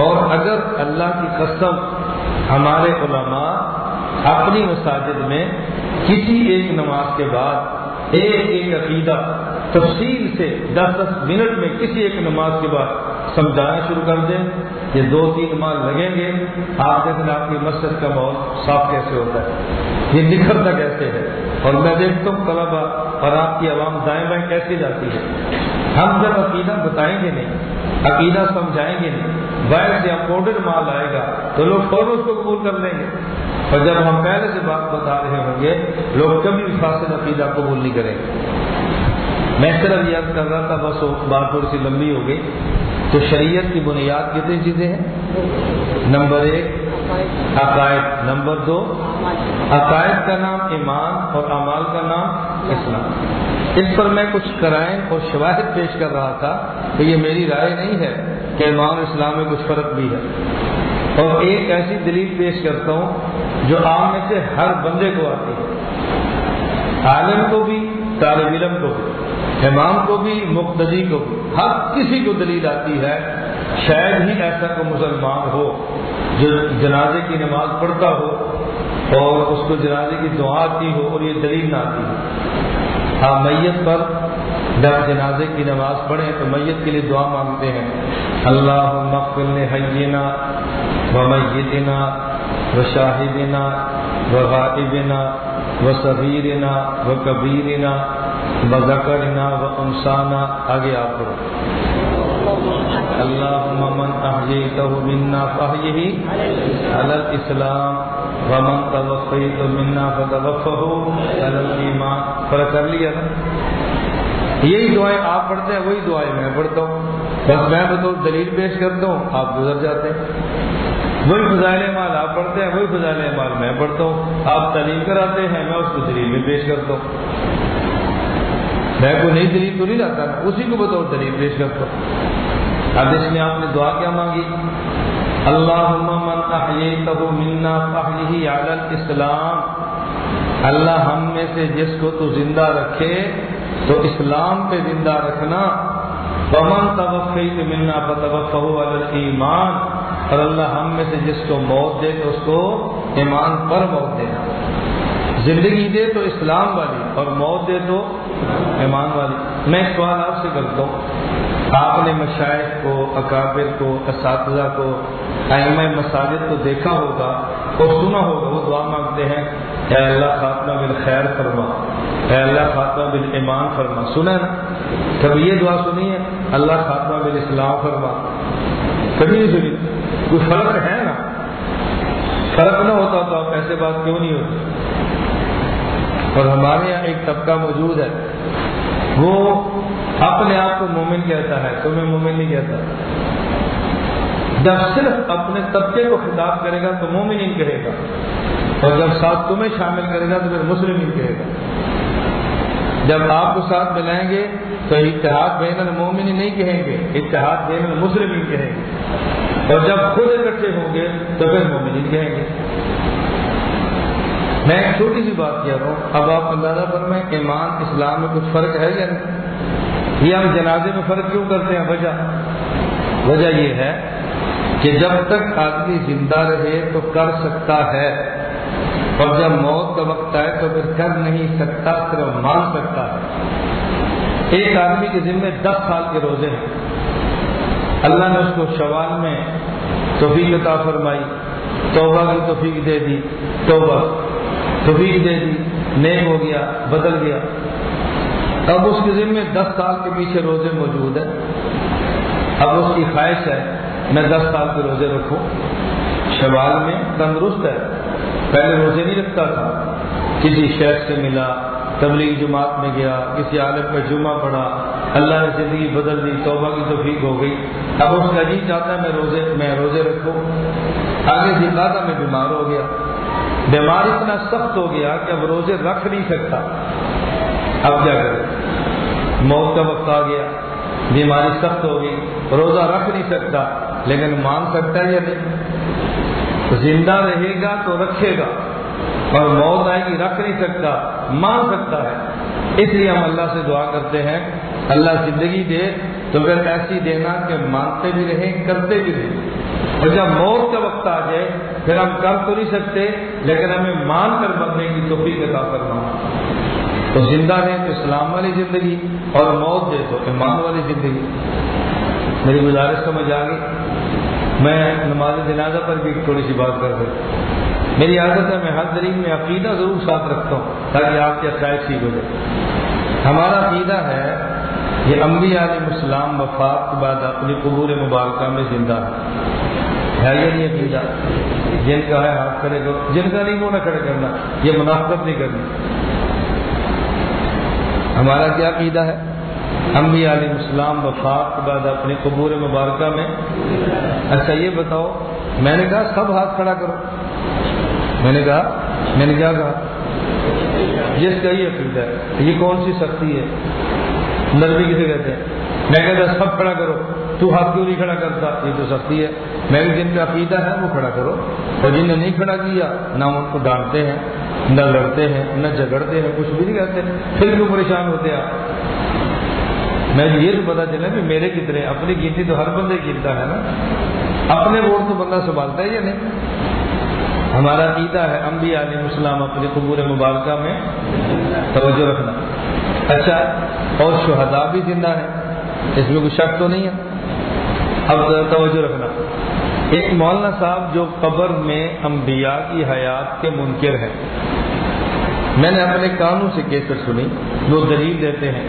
اور اگر اللہ کی قسم ہمارے علماء اپنی مساجد میں کسی ایک نماز کے بعد ایک ایک عقیدہ تفصیل سے دس دس منٹ میں کسی ایک نماز کے بعد سمجھانا شروع کر دیں، یہ دو تین مال لگیں گے، آپ دیکھیں آپ کی مسجد کا ماحول صاف کیسے ہوتا ہے، یہ نکھرتا کیسے ہے؟ اور میں دیکھتا ہوں طلبا اور آپ کی عوام دائیں بائیں کیسے جاتی ہے؟ ہم جب عقیدہ بتائیں گے نہیں، عقیدہ سمجھائیں گے نہیں، باہر سے امپورٹڈ مال آئے گا تو لوگ فوراً اس کو قبول کر لیں گے۔ اور جب ہم پہلے سے بات بتا رہے ہوں گے، لوگ کبھی بھی فاصل عقیدہ قبول نہیں کریں گے۔ میں صرف یاد کر رہا تھا، بس بات تھوڑی سی لمبی ہو گئی۔ تو شریعت کی بنیاد کتنی چیزیں ہیں؟ نمبر ایک عقائد۔ نمبر دو۔ عقائد۔ کا نام ایمان اور امال کا نام اسلام۔ اس پر میں کچھ کرائم اور شواہد پیش کر رہا تھا کہ یہ میری رائے نہیں ہے کہ ایمان اسلام میں کچھ فرق بھی ہے۔ اور ایک ایسی دلیل پیش کرتا ہوں جو عام میں سے ہر بندے کو آتی ہے۔ عالم کو بھی طالب علم کو بھی امام کو بھی مقتدی کو بھی ہر کسی کو دلیل آتی ہے شاید ہی ایسا کوئی مسلمان ہو۔ جو جنازے کی نماز پڑھتا ہو اور اس کو جنازے کی دعا کی ہو اور یہ دلیل نہ آتی ہو۔ ہاں میت پر جب جنازے کی نماز پڑھیں تو میت کے لیے دعا مانگتے ہیں۔ اللہ مقبل حینا و میتنا و شاہدنا و غائبنا و صغیرنا و کبیرنا و ذکرنا و انسانہ آگے آپ اللهم من احييته منا فاحيه على الاسلام ومن توفيت منا فتوفه على الايمان فرق کر لیا نا۔ یہی دعائیں آپ پڑھتے ہیں، وہی دعائیں میں پڑھتا ہوں۔ بس میں بطور دلیل پیش کرتا ہوں، آپ گزر جاتے ہیں۔ وہی فضائل مال آپ پڑھتے ہیں، وہی فضائل مال میں پڑھتا ہوں۔ آپ تعلیم کراتے ہیں، میں اس کو دلیل میں پیش کرتا ہوں۔ میں کوئی نئی دلیل تو نہیں لاتا اسی کو بطور دلیل پیش کرتا ہوں۔ اب اس میں آپ نے دعا کیا مانگی؟ اللہ من احییتہ منا فاحیہ علی الاسلام۔ اللہ ہم میں سے جس کو تو زندہ رکھے، تو اسلام پہ زندہ رکھنا۔ بمن توفیت منا فتوفہ علی ایمان اور اللہ ہم میں سے جس کو موت دے، تو اس کو ایمان پر موت دینا۔ زندگی دے تو اسلام والی، اور موت دے تو ایمان والی۔ میں سوال آپ سے کرتا ہوں۔ آپ نے مشاعر کو، اکابر کو، اساتذہ کو اہم مساجد کو دیکھا ہوگا، اور سنا ہوگا، وہ دعا مانگتے ہیں، اے اللہ خاتمہ بن خیر فرما، اے اللہ خاتمہ بن ایمان فرما۔ سنا نا؟ کبھی یہ دعا سنی ہے، اللہ خاتمہ بن اسلام فرما۔ کبھی نہیں سنی؟ کوئی فرق ہے نا؟ فرق نہ ہوتا تو آپ ایسے بات کیوں نہیں ہوتی؟ اور ہمارے یہاں ایک طبقہ موجود ہے وہ اپنے آپ کو مومن کہتا ہے تمہیں مومن نہیں کہتا۔ جب صرف اپنے طبقے کو خطاب کرے گا تو مومن ہی کہے گا۔ اور جب ساتھ تمہیں شامل کرے گا تو پھر مسلم ہی کہے گا۔ جب آپ کو ساتھ ملائیں گے تو اتحاد بین المومن نہیں کہیں گے، اتحاد بین المسلم ہی کہیں گے۔ اور جب خود اکٹھے ہوں گے تو پھر مومن ہی کہیں گے۔ میں ایک چھوٹی سی بات کہہ رہا ہوں۔ اب آپ اندازہ فرمائیں ایمان، اسلام میں کچھ فرق ہے یا نہیں؟ یہ ہم جنازے میں فرق کیوں کرتے ہیں؟ وجہ۔ وجہ یہ ہے کہ جب تک آدمی زندہ رہے تو کر سکتا ہے۔ اور جب موت کا وقت آئے تو پھر کر نہیں سکتا صرف مان سکتا ہے۔ ایک آدمی کے ذمے دس سال کے روزے ہیں۔ اللہ نے اس کو شوال میں توفیق عطا فرمائی، توبہ کی توفیق دے دی، توبہ۔ توفیق دے دی، نیک ہو گیا، بدل گیا۔ اب اس کے ذمے دس سال کے پیچھے روزے موجود ہیں۔ اب اس کی خواہش ہے، میں دس سال کے روزے رکھوں۔ شوال میں تندرست ہے۔ پہلے روزے نہیں رکھتا تھا۔ کسی شہر سے ملا، تبلیغ جماعت میں گیا، کسی عالم کا جمعہ پڑا اللہ نے زندگی بدل دی، توبہ کی توفیق ہو گئی۔ اب اس کا جی چاہتا ہے، میں روزے میں روزے رکھوں۔ آگے دکھاتا میں بیمار ہو گیا۔ بیمار اتنا سخت ہو گیا کہ اب روزے رکھ نہیں سکتا۔ اب کیا کرے؟ موت کا وقت آ گیا۔ بیماری سخت ہو گئی۔ روزہ رکھ نہیں سکتا۔ لیکن مان سکتا ہے یا نہیں؟ زندہ رہے گا تو رکھے گا۔ اور موت آئے گی، رکھ نہیں سکتا۔ مان سکتا ہے۔ اس لیے ہم اللہ سے دعا کرتے ہیں۔ اللہ زندگی دے تو پھر ایسی دینا کہ مانتے بھی رہیں، کرتے بھی رہیں۔ اور جب موت کا وقت آ جائے، پھر ہم کر تو نہیں سکتے، لیکن ہمیں مان کر مرنے کی توفیق عطا کرنا تو زندہ رہے تو اسلام والی زندگی اور موت دے تو ایمان والی زندگی۔ میری گزارش سمجھ آ گئی میں نماز جنازہ پر بھی تھوڑی سی بات کر سکتا میری عادت ہے، میں ہر دلیل میں عقیدہ ضرور ساتھ رکھتا ہوں تاکہ آپ کے عقائد ٹھیک ہو جائے۔ ہمارا عقیدہ ہے یہ انبیاء علیہ السلام وفات کے بعد اپنی قبور مبارکہ میں زندہ ہے یہ نہیں عقیدہ جن کا ہے ہاتھ کھڑے کرو۔ جن کا نہیں وہ نہ کھڑے کرنا، یہ منافقت نہیں کرنی۔ ہمارا کیا عقیدہ ہے؟ انبیاء علیہ السلام وفات کے بعد اپنی قبور مبارکہ میں۔ اچھا یہ بتاؤ، میں نے کہا سب ہاتھ کھڑا کرو۔ میں نے کہا، میں نے کیا کہا؟ جس کا یہ عقیدہ ہے، یہ کون سی سختی ہے؟ نرمی کسے کہتے ہیں؟ میں کہتا سب کھڑا کرو۔ تو ہاتھ کیوں نہیں کھڑا کرتا؟ یہ تو سختی ہے۔ میں بھی جن کا عقیدہ ہے، وہ کھڑا کرو۔ اور جن نے نہیں کھڑا کیا، نہ ان کو ڈانٹتے ہیں، نہ لڑتے ہیں، نہ جھگڑتے ہیں، کچھ بھی نہیں کہتے پھر کیوں پریشان ہوتے آپ؟ میں یہ تو پتا چلا کہ میرے کتنے، اپنی گنتی تو ہر بندے گنتا ہے نا۔ اپنے ووٹ تو بندہ سنبھالتا ہے یا نہیں۔ ہمارا عیدہ ہے، انبیاء علیہ السلام اپنے قبور مبارکہ میں توجہ رکھنا۔ اچھا اور شہداء بھی زندہ ہے اس میں کوئی شک تو نہیں ہے۔ اب توجہ رکھنا۔ ایک مولانا صاحب جو قبر میں انبیاء کی حیات کے منکر ہیں۔ میں نے اپنے کانوں سے کیسر سنی، وہ دلیل دیتے ہیں۔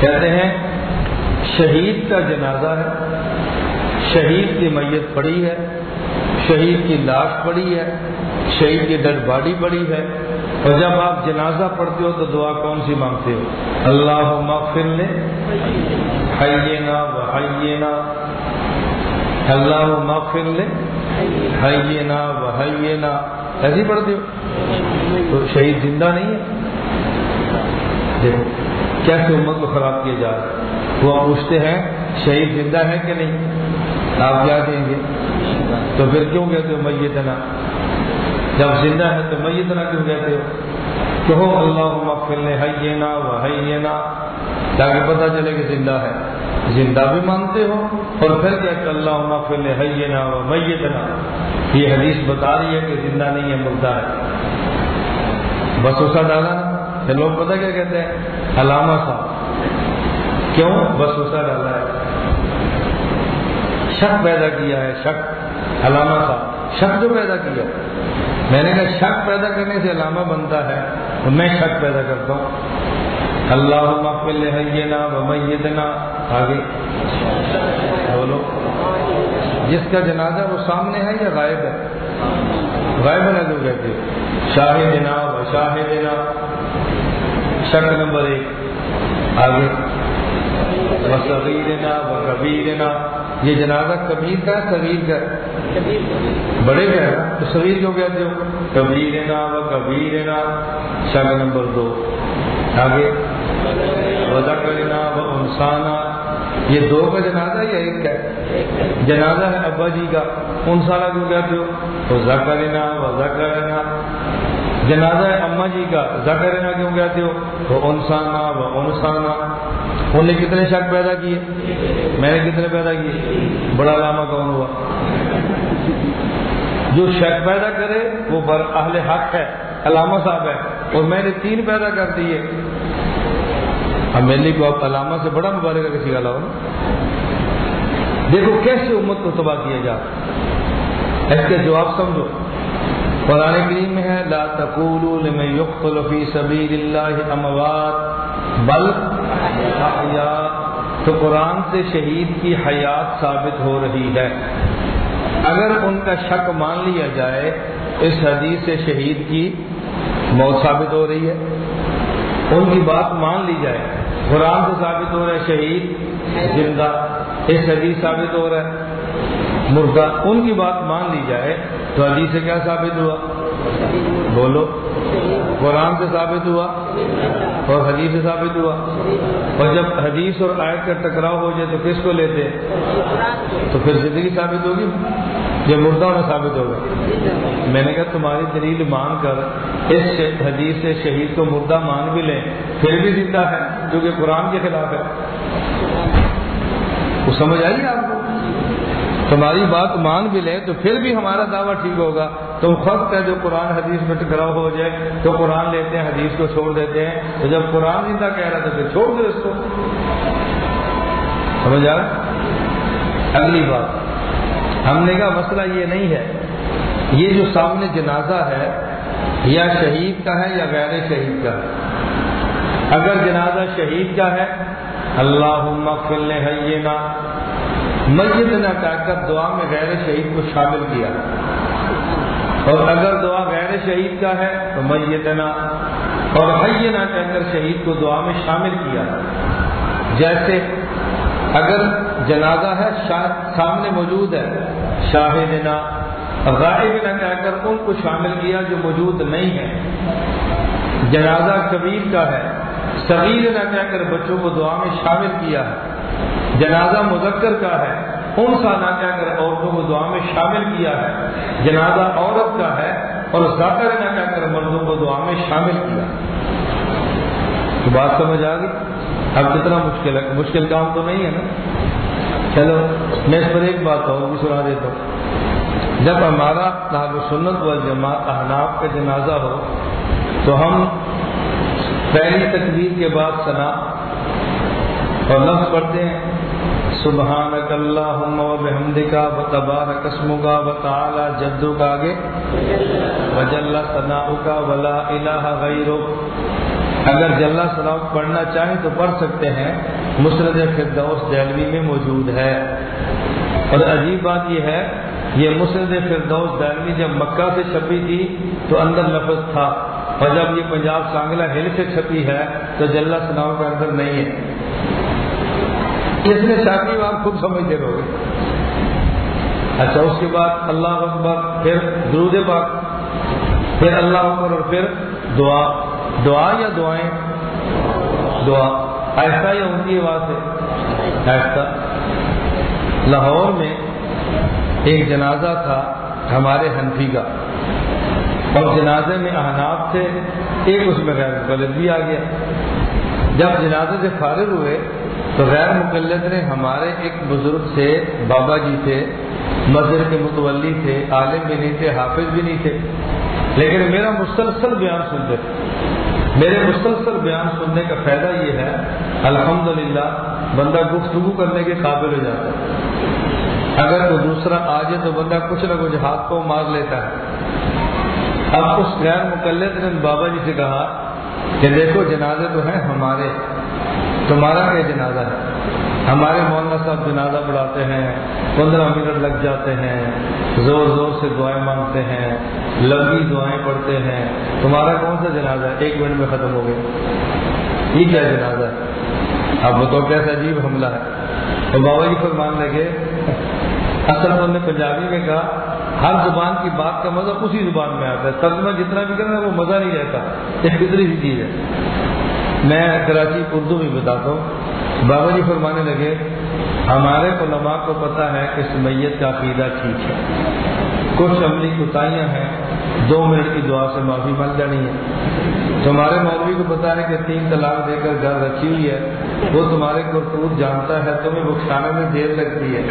کہتے ہیں، شہید کا جنازہ ہے۔ شہید کی میت پڑی ہے۔ شہید کی لاش پڑی ہے۔ شہید کی ڈیڈ باڈی پڑی ہے۔ اور جب آپ جنازہ پڑھتے ہو تو دعا کون سی مانگتے ہو؟ اللہ مغفر لے حینا و حینا اللہ مغفر لے حینا و حینا ایسی پڑھتے ہو؟ تو شہید زندہ نہیں ہے؟ دیکھو، کیسے امت کو خراب کیا جا رہا ہے؟ وہ پوچھتے ہیں، شہید زندہ ہے کہ نہیں؟ آپ کیا کہیں گے؟ تو پھر کیوں کہتے ہو میتنا؟ جب زندہ ہے تو میت نہ کیوں کہتے ہو؟ کہو اللہ مغفر حینا و حینا۔ تاکہ پتہ چلے کہ زندہ ہے۔ زندہ بھی مانتے ہو اور پھر کہتے اللہ مغفر حینا و میتنا۔ یہ حدیث بتا رہی ہے کہ زندہ نہیں ہے، مردہ ہے۔ بس اسا ڈالا نا لوگ پتہ کیا کہتے ہیں؟ علامہ صاحب۔ کیوں؟ بس اسا ڈالا ہے۔ شک پیدا کیا ہے، شک۔ علامہ صاحب، شک جو پیدا کیا۔ میں نے کہا، شک پیدا کرنے سے علامہ بنتا ہے، تو میں شک پیدا کرتا ہوں۔ اللہ مقبل حینا و میتنا۔ آگے۔ بولو۔ جس کا جنازہ وہ سامنے ہے یا غائب ہے؟ غائب ہے جو کہتے شاہ دینا و شاہ دینا شک نمبر ایک۔ آگے۔ و صغیرنا و کبیرنا۔ یہ جنازہ کبیر کا ہے، صغیر کا ہے۔ بڑے کا ہے تو صغیر کیوں کہتے ہو کبیرنا و کبیرنا شک نمبر دو۔ آگے۔ وضا کرنا و انسانا یہ دو کا جنازہ یا ایک کا ہے؟ جنازہ ہے ابا جی کا۔ انسانا کیوں کہتے ہو تو زکرنا وضا کرنا جنازہ ہے اما جی کا۔ زکرنا کیوں کہتے ہو تو انسانا و انسانا انہوں نے کتنے شک پیدا کیے؟ میں نے کتنے پیدا کیے؟ بڑا علامہ کون ہوا؟ جو شک پیدا کرے وہ بر اہل حق ہے، علامہ صاحب ہے، اور میں نے تین پیدا کر دیے۔ اب میرے کو اب علامہ سے بڑا مبارک کسی کا علاوہ دیکھو کیسے امت کو تباہ کیا جا۔ اس کے جواب سمجھو۔ قرآن کریم میں ہے، لا تقولوا لمن يقتل في سبيل الله اموات، بل حیات تو قرآن سے شہید کی حیات ثابت ہو رہی ہے۔ اگر ان کا شک مان لیا جائے، اس حدیث سے شہید کی موت ثابت ہو رہی ہے۔ ان کی بات مان لی جائے۔ قرآن سے ثابت ہو رہا ہے شہید، زندہ۔ اس حدیث ثابت ہو رہا ہے۔ مردہ۔ ان کی بات مان لی جائے تو حدیث سے کیا ثابت ہوا؟ بولو۔ قرآن سے ثابت ہوا اور حدیث سے ثابت ہوا۔ اور جب حدیث اور آیت کا ٹکراؤ ہو جائے تو کس کو لیتے تو پھر زندگی ثابت ہوگی؟ جب مردہ میں ثابت ہوگا۔ میں نے کہا تمہاری دلیل مان کر اس حدیث سے شہید کو مردہ مان بھی لیں، پھر بھی زندہ ہے، جو کہ قرآن کے خلاف ہے۔ وہ سمجھ آئیے آپ کو؟ تمہاری بات مان بھی لیں تو پھر بھی ہمارا دعویٰ ٹھیک ہوگا۔ تو خط ہے جو قرآن حدیث میں ٹکراؤ ہو جائے، تو قرآن لیتے ہیں، حدیث کو چھوڑ دیتے ہیں۔ تو جب قرآن زندہ کہہ رہا تو پھر چھوڑ دو اس کو۔ سمجھ آ رہا اگلی بات۔ ہم نے کہا مسئلہ یہ نہیں ہے۔ یہ جو سامنے جنازہ ہے، یا شہید کا ہے یا غیر شہید کا ہے۔ اگر جنازہ شہید کا ہے اللہ مغفر حینا میت نہ کہہ کر دعا میں غیر شہید کو شامل کیا۔ اور اگر دعا غیر شہید کا ہے، تو میت نہ اور حی نہ کہہ کر شہید کو دعا میں شامل کیا۔ جیسے اگر جنازہ ہے سامنے موجود ہے۔ شاہدنا غائب نہ کہہ کر ان کو شامل کیا جو موجود نہیں ہے۔ جنازہ کبیر کا ہے۔ صغیر نہ کہہ کر بچوں کو دعا میں شامل کیا ہے۔ جنازہ مذکر کا ہے۔ ان سا نہ کہہ کر عورتوں کو دعا میں شامل کیا ہے۔ جنازہ عورت کا ہے اور ذاکر نہ کہہ کر مردوں کو دعا میں شامل کیا۔ تو بات سمجھ آ گئی؟ اب کتنا مشکل ہے؟ مشکل کام تو نہیں ہے نا؟ چلو، میں اس پر ایک بات اور بھی سنا دیتا ہوں۔ جب ہمارا صاحب سنت و جماعت احناف کا جنازہ ہو، تو ہم پہلی تکبیر کے بعد سنا اور لفظ پڑھتے ہیں سبحان اللہم و بحمدکا و تبارک اسمکا و تعالی جدو کا آگے، وجل ثناؤکا ولا الہ غیرک۔ اگر جل ثناؤک پڑھنا چاہیں تو پڑھ سکتے ہیں۔ مسرد فردوس دہلوی میں موجود ہے۔ اور عجیب بات یہ ہے، یہ مسرد فردوس دہلوی جب مکہ سے چھپی تھی تو اندر لفظ تھا۔ اور جب یہ پنجاب سانگلہ ہل سے چھپی ہے تو جل ثناؤ کے اندر نہیں ہے۔ اس میں شادی آپ خود سمجھتے رہو۔ گے اچھا اس کے بعد اللہ اکبر، پھر درود پاک، پھر اللہ اکبر اور پھر دعا۔ دعا یا دعائیں؟ دعا۔ ایسا یا ان کی آواز ہے ایسا لاہور میں ایک جنازہ تھا ہمارے حنفی کا۔ اور جنازے میں احناب تھے، ایک اس میں غیر غلط بھی آ گیا۔ جب جنازے سے فارغ ہوئے تو غیر مقلد نے ہمارے ایک بزرگ سے، بابا جی تھے مسجد کے متولی تھے، عالم بھی نہیں تھے، حافظ بھی نہیں تھے۔ لیکن میرا مسلسل بیان سنتے تھے۔ میرے مسلسل بیان سننے کا فائدہ یہ ہے، الحمدللہ، بندہ گفتگو کرنے کے قابل ہو جاتا ہے۔ اگر کوئی دوسرا آ جائے تو بندہ کچھ نہ کچھ ہاتھ کو مار لیتا ہے۔ اب اس غیر مقلد نے بابا جی سے کہا کہ دیکھو جنازے تو ہیں ہمارے، تمہارا کیا جنازہ ہے؟ ہمارے مولانا صاحب جنازہ پڑھاتے ہیں، پندرہ منٹ لگ جاتے ہیں، زور زور سے دعائیں مانگتے ہیں، لمبی دعائیں پڑھتے ہیں۔ تمہارا کون سا جنازہ ہے؟ ایک منٹ میں ختم ہو گیا۔ یہ کیا جنازہ ہے؟ اب بتاؤ کیسا عجیب حملہ ہے۔ تو بابا جی فرمان لگے، اصل تو نے پنجابی میں کہا، ہر زبان کی بات کا مزہ اسی زبان میں آتا ہے۔ ترجمہ جتنا بھی کرنا وہ مزہ نہیں رہتا۔ ایک فطری سی چیز ہے۔ میں کراچی، اردو میں بتاتا ہوں۔ بابا جی فرمانے لگے، ہمارے علماء کو پتا ہے کہ سمیت کا عقیدہ ٹھیک ہے۔ کچھ عملی کوتاہیاں ہیں، دو منٹ کی دعا سے معافی مل جانی ہے۔ تمہارے مولوی کو پتا ہے کہ تین طلاق دے کر گھر رکھی ہوئی ہے، وہ تمہارے کرتوت جانتا ہے، تمہیں بخشانے میں دیر لگتی ہے۔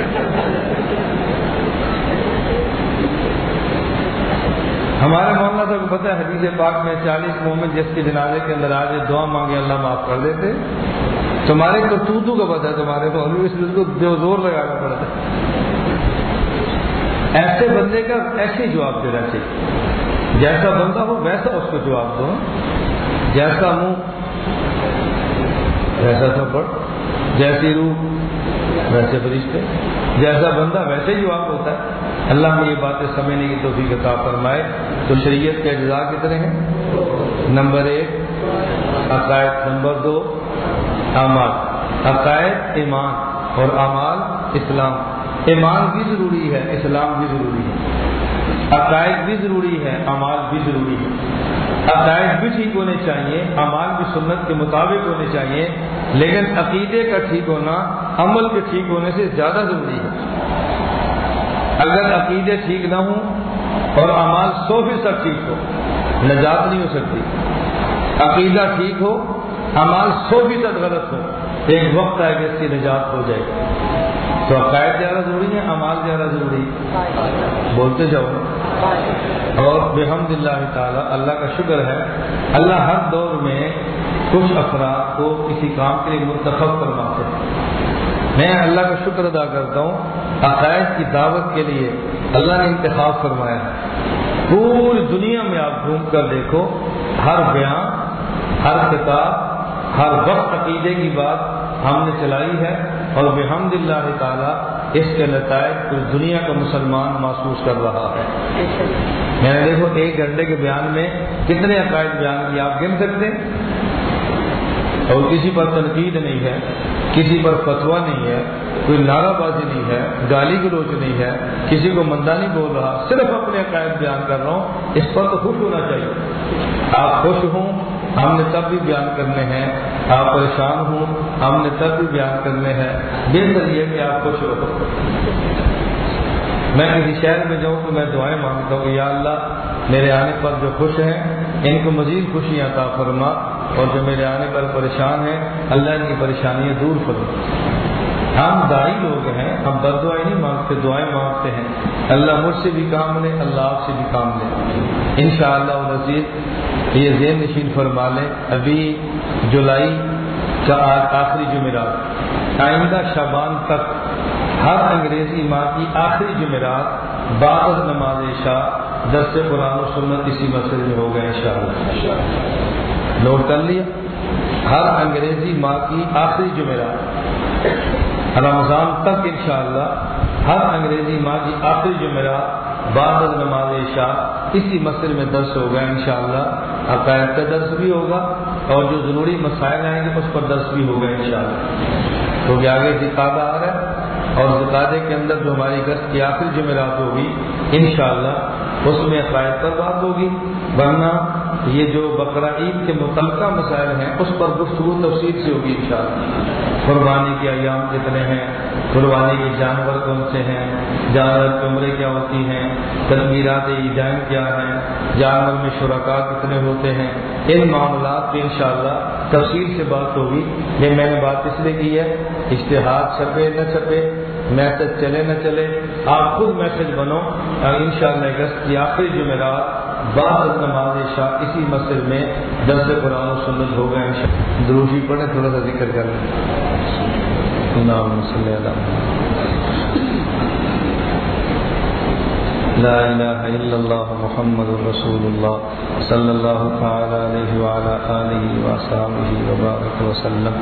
ہمارے مولانا صاحب کو پتا ہے، حدیث پاک میں چالیس مومن جس کے جنازے کے اندر آج دعا مانگے، اللہ معاف کر دیتے۔ تمہارے کو تو کا پتا ہے، تمہارے کو جو زور لگانا پڑتا ہے ایسے بندے کا ایسے جواب دینا چاہیے۔ جیسا بندہ ہو، ویسا اس کو جواب دو۔ جیسا منہ، ویسا تھپڑ۔ جیسی روح ویسے فرشتے، جیسا بندہ ویسے جواب ہوتا ہے۔ اللہ میں یہ باتیں سمجھنے کی توفیق عطا فرمائے۔ تو شریعت کے اجزاء کتنے ہیں؟ نمبر ایک، عقائد۔ نمبر دو، اعمال۔ عقائد ایمان اور اعمال اسلام۔ ایمان بھی ضروری ہے، اسلام بھی ضروری ہے۔ عقائد بھی ضروری ہے، اعمال بھی ضروری ہے۔ عقائد بھی ٹھیک ہونے چاہیے، اعمال بھی سنت کے مطابق ہونے چاہیے۔ لیکن عقیدے کا ٹھیک ہونا عمل کے ٹھیک ہونے سے زیادہ ضروری ہے۔ اگر عقیدے ٹھیک نہ ہوں اور اعمال سو فیصد ٹھیک ہو نجات نہیں ہو سکتی۔ عقیدہ ٹھیک ہو امال سو فیصد غلط ہو ایک وقت آئے کہ اس کی نجات ہو جائے گی۔ تو عقائد زیادہ ضروری ہے امال زیادہ ضروری بولتے جاؤ۔ اور بحمد اللہ تعالیٰ، اللہ کا شکر ہے، اللہ ہر دور میں کچھ افراد کو کسی کام کے لیے منتخب کرواتے ہیں۔ میں اللہ کا شکر ادا کرتا ہوں عقائد کی دعوت کے لیے اللہ نے انتخاب فرمایا ہے۔ پوری دنیا میں آپ گھوم کر دیکھو، ہر بیان، ہر کتاب ہر وقت عقیدے کی بات ہم نے چلائی ہے اور بحمد اللہ تعالیٰ اس کے نتائج پوری دنیا کا مسلمان محسوس کر رہا ہے۔ میں نے دیکھو، ایک گھنٹے کے بیان میں کتنے عقائد بیان کیے، آپ گن سکتے اور کسی پر تنقید نہیں ہے، کسی پر فتوا نہیں ہے، کوئی نعرہ بازی نہیں ہے، گالی گلوچ نہیں ہے، کسی کو مندہ نہیں بول رہا، صرف اپنے عقائد بیان کر رہا ہوں، اس پر تو خوش ہونا چاہیے۔ آپ خوش ہوں، ہم نے تب بھی بیان کرنے ہیں۔ آپ پریشان ہوں، ہم نے تب بھی بیان کرنے ہیں۔ بہتر یہ کہ آپ خوش ہو۔ میں کسی شہر میں جاؤں تو میں دعائیں مانگتا ہوں کہ یا اللہ، میرے آنے پر جو خوش ہیں، ان کو مزید خوشیاں عطا فرما۔ اور جو میرے آنے پر پریشان ہیں، اللہ ان کی پریشانیاں دور فرما ہم دائی لوگ ہیں، ہم بد دعائیں نہیں مانگتے، دعائیں مانگتے ہیں۔ اللہ مجھ سے بھی کام لے، اللہ آپ سے بھی کام لے۔ ان شاء اللہ یہ زین نشین فرما لیں۔ ابھی جولائی کا آخری جمعرات، آئندہ شابان تک ہر انگریزی ماہ کی آخری جمعرات بعض نماز شاہ دس قرآن و سنت اسی مسئلے میں ہو گئے ان شاء اللہ نوٹ کر لیا۔ ہر انگریزی ماہ کی آخری جمعرات رمضان تک انشاءاللہ ہر انگریزی ماہ کی آخری جمعرات بعد نماز شاہ اسی مسئلے میں درس ہوگا انشاءاللہ۔ عقائد کا درس بھی ہوگا اور جو ضروری مسائل آئیں گے اس پر درس بھی ہوگا انشاءاللہ۔ تو آگے زکادہ آ رہا ہے اور زکادے کے اندر جو ہماری گھر کی آخری جمعرات ہوگی انشاءاللہ اس میں عقائد پر بات ہوگی، ورنہ یہ جو بقرہ عید کے متعلقہ مسائل ہیں، اس پر گفتگو تفصیل سے ہوگی انشاءاللہ۔ قربانی کے ایام کتنے ہیں؟ قربانی کے جانور کون سے ہیں؟ جانور کی عمریں کیا ہوتی ہیں؟ تدبیرات عیدین کیا ہیں؟ جانور میں شرکا کتنے ہوتے ہیں؟ ان معاملات کی انشاءاللہ تفصیل سے بات ہوگی۔ یہ میں نے بات اس لیے کی ہے، اشتہار چھپے نہ چھپے، میسج چلے نہ چلے آپ خود میسج بنو ان شاء اللہ اگست کی آخری جمعرات بعض نماز شاہ اسی مسجد میں درس قرآن و سنت ہو گئے دروشی پڑھے تھوڑا سا ذکر کر لیں۔ نام صلی اللہ لا الہ الا اللہ محمد رسول اللہ صلی اللہ تعالی علیہ وعلا آلہ وصحبہ وبارک وسلم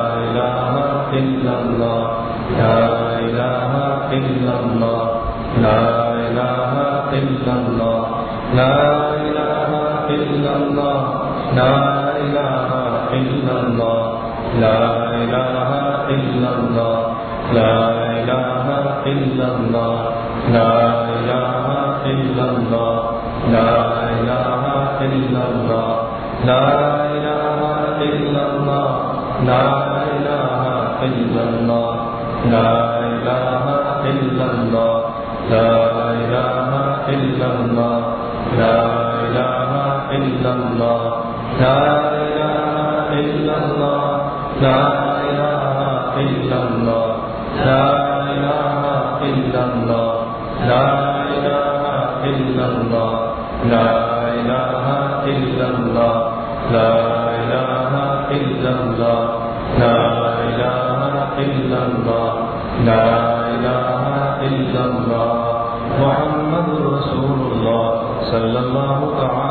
لا إله إلا الله. لا إله إلا الله. لا إله إلا الله. لا إله إلا الله. لا إله إلا الله. لا إله إلا الله. لا إله إلا الله. لا إله إلا الله. لا إله إلا الله. لا إله إلا الله، لا إله إلا الله، لا إله إلا الله، لا إله إلا الله، لا إله إلا الله، لا إله إلا الله، لا إله إلا الله، لا إله إلا الله. محمد رسول الله صلى الله تعالى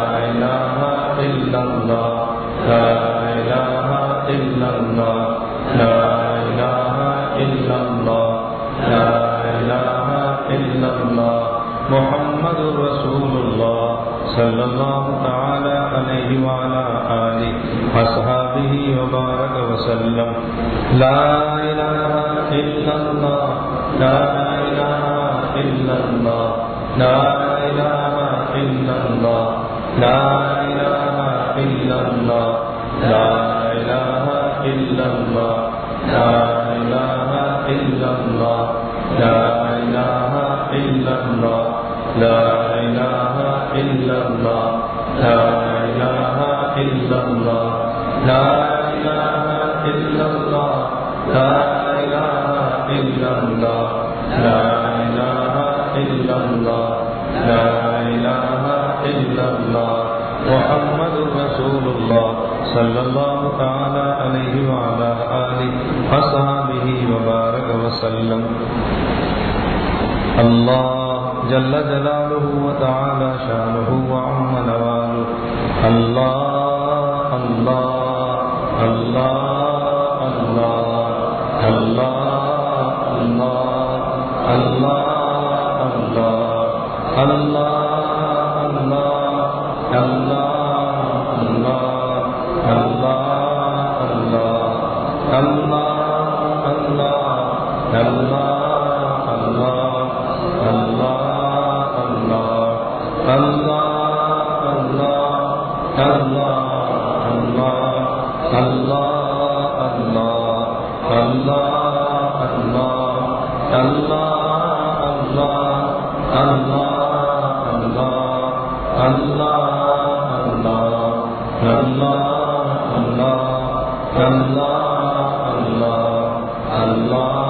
صلى الله تعالى عليه وعلى آله أصحابه وبارك وسلم. لا إله إلا الله، لا إله إلا الله، لا إله إلا الله، لا وسلم. اللہ جل جلالہ وتعالی شانہ وعم نوالہ اللہ اللہ اللہ اللہ اللہ اللہ اللہ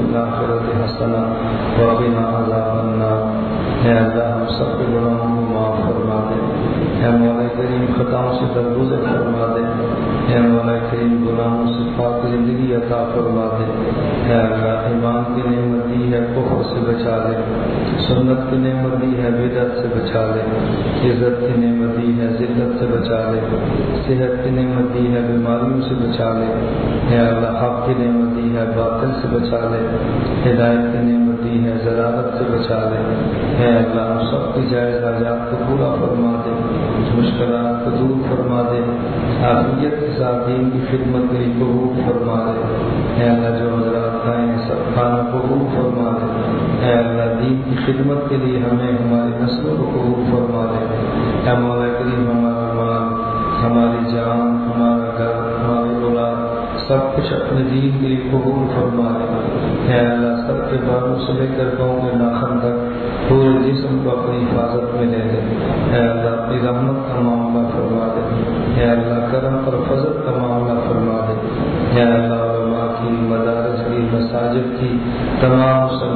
حسنة وفي الآخرة حسنة وقنا عذاب النار. اے اللہ ہم سب کے گناہوں کو معاف فرما دے اے مولا کریم، خطاؤں سے درگزر فرما دے. اے مولا کریم، گناہوں سے پاک زندگی عطا فرما دے. اے اللہ، ایمان کی نعمت دی ہے، کفر سے بچا لے سنت کی نعمت دی ہے، بدعت سے بچا لے عزت کی نعمت دی ہے، ذلت سے بچا لے، صحت کی نعمت دی ہے، بیماریوں سے بچا لے۔ اے اللہ، حق کی نعمت دی ہے، باطل سے بچا لے۔ ہدایت کی نعمت دی ہے ضرارت سے بچا لے۔ اے اللہ، ہم سب کی جائز حاجات کو پورا فرما دے، مشکلات کو دور فرما دے۔ عافیت کے ساتھ دین کی خدمت کے لیے قبول فرما دے۔ اے اللہ، جو حضرات کھائیں سب کھانا قبول فرما دے۔ اے اللہ دین کی خدمت کے لیے ہمیں ہماری نسلوں کو قبول فرما دے۔ اے مولا کریم، ہمارا مال، ہماری جان، ہمارا گھر، ہماری اولاد، سب کچھ اپنے دین کے لیے قبول فرما دے۔ اے اللہ، سب کے باروں سے لے کر گاؤں میں ناخن تک پورے جسم کو اپنی حفاظت میں لے لے۔ اے اللہ، اپنی رحمت کا معاملہ فرما دے۔ اے اللہ، کرم پر فضل کا معاملہ فرما دے۔ اے اللہ، علماء کی، مدارس کی، مساجد کی تمام مسلمانوں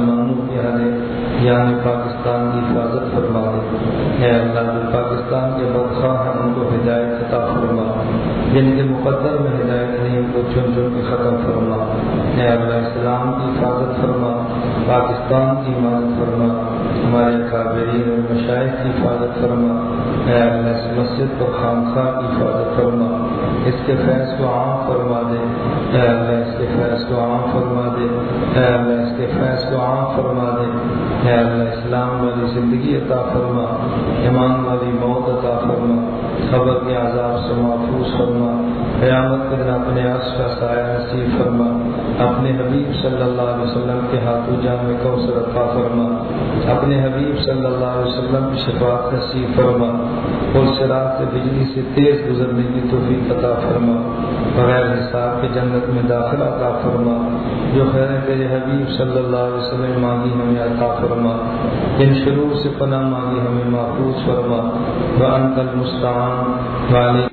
یعنی پاکستان کی حفاظت فرما دے۔ اے اللہ، جو پاکستان کے بدخواہ ہیں، ان کو ہدایت عطا فرما۔ جن کے مقدر میں ہدایت نہیں، ان کو چن چن کے ختم فرما۔ اے اللہ، اسلام کی حفاظت فرما۔ پاکستان کی مدد فرما۔ ہمارے کابرین اور مشاہد کی حفاظت فرما۔ اے اللہ، اس مسجد کو خامخواہ کی حفاظت فرما۔ اس کے فیض کو عام فرما دے۔ اے اللہ، اس کے فیض کو عام فرما دے۔ اے اللہ، اس کے فیض کو عام فرما یا اللہ اسلام والی زندگی عطا فرما، ایمان والی موت عطا فرما، خبر کے عذاب سے محفوظ فرما، قیامت کے دن اپنے عرش کا سایہ نصیب فرما، اپنے حبیب صلی اللہ علیہ وسلم کے ہاتھوں جام میں کوثر عطا فرما، اپنے حبیب صلی اللہ علیہ وسلم کی شفاعت نصیب فرما اور شراب سے بجلی سے تیز گزرنے کی توفیق عطا فرما۔ بغیر حساب کے جنت میں داخلہ عطا فرما۔ جو خیر تیرے حبیب صلی اللہ علیہ وسلم، مانگی ہمیں عطا فرما۔ ان شروع سے پناہ مانگی ہمیں محفوظ فرما۔ و انکل مستعان والے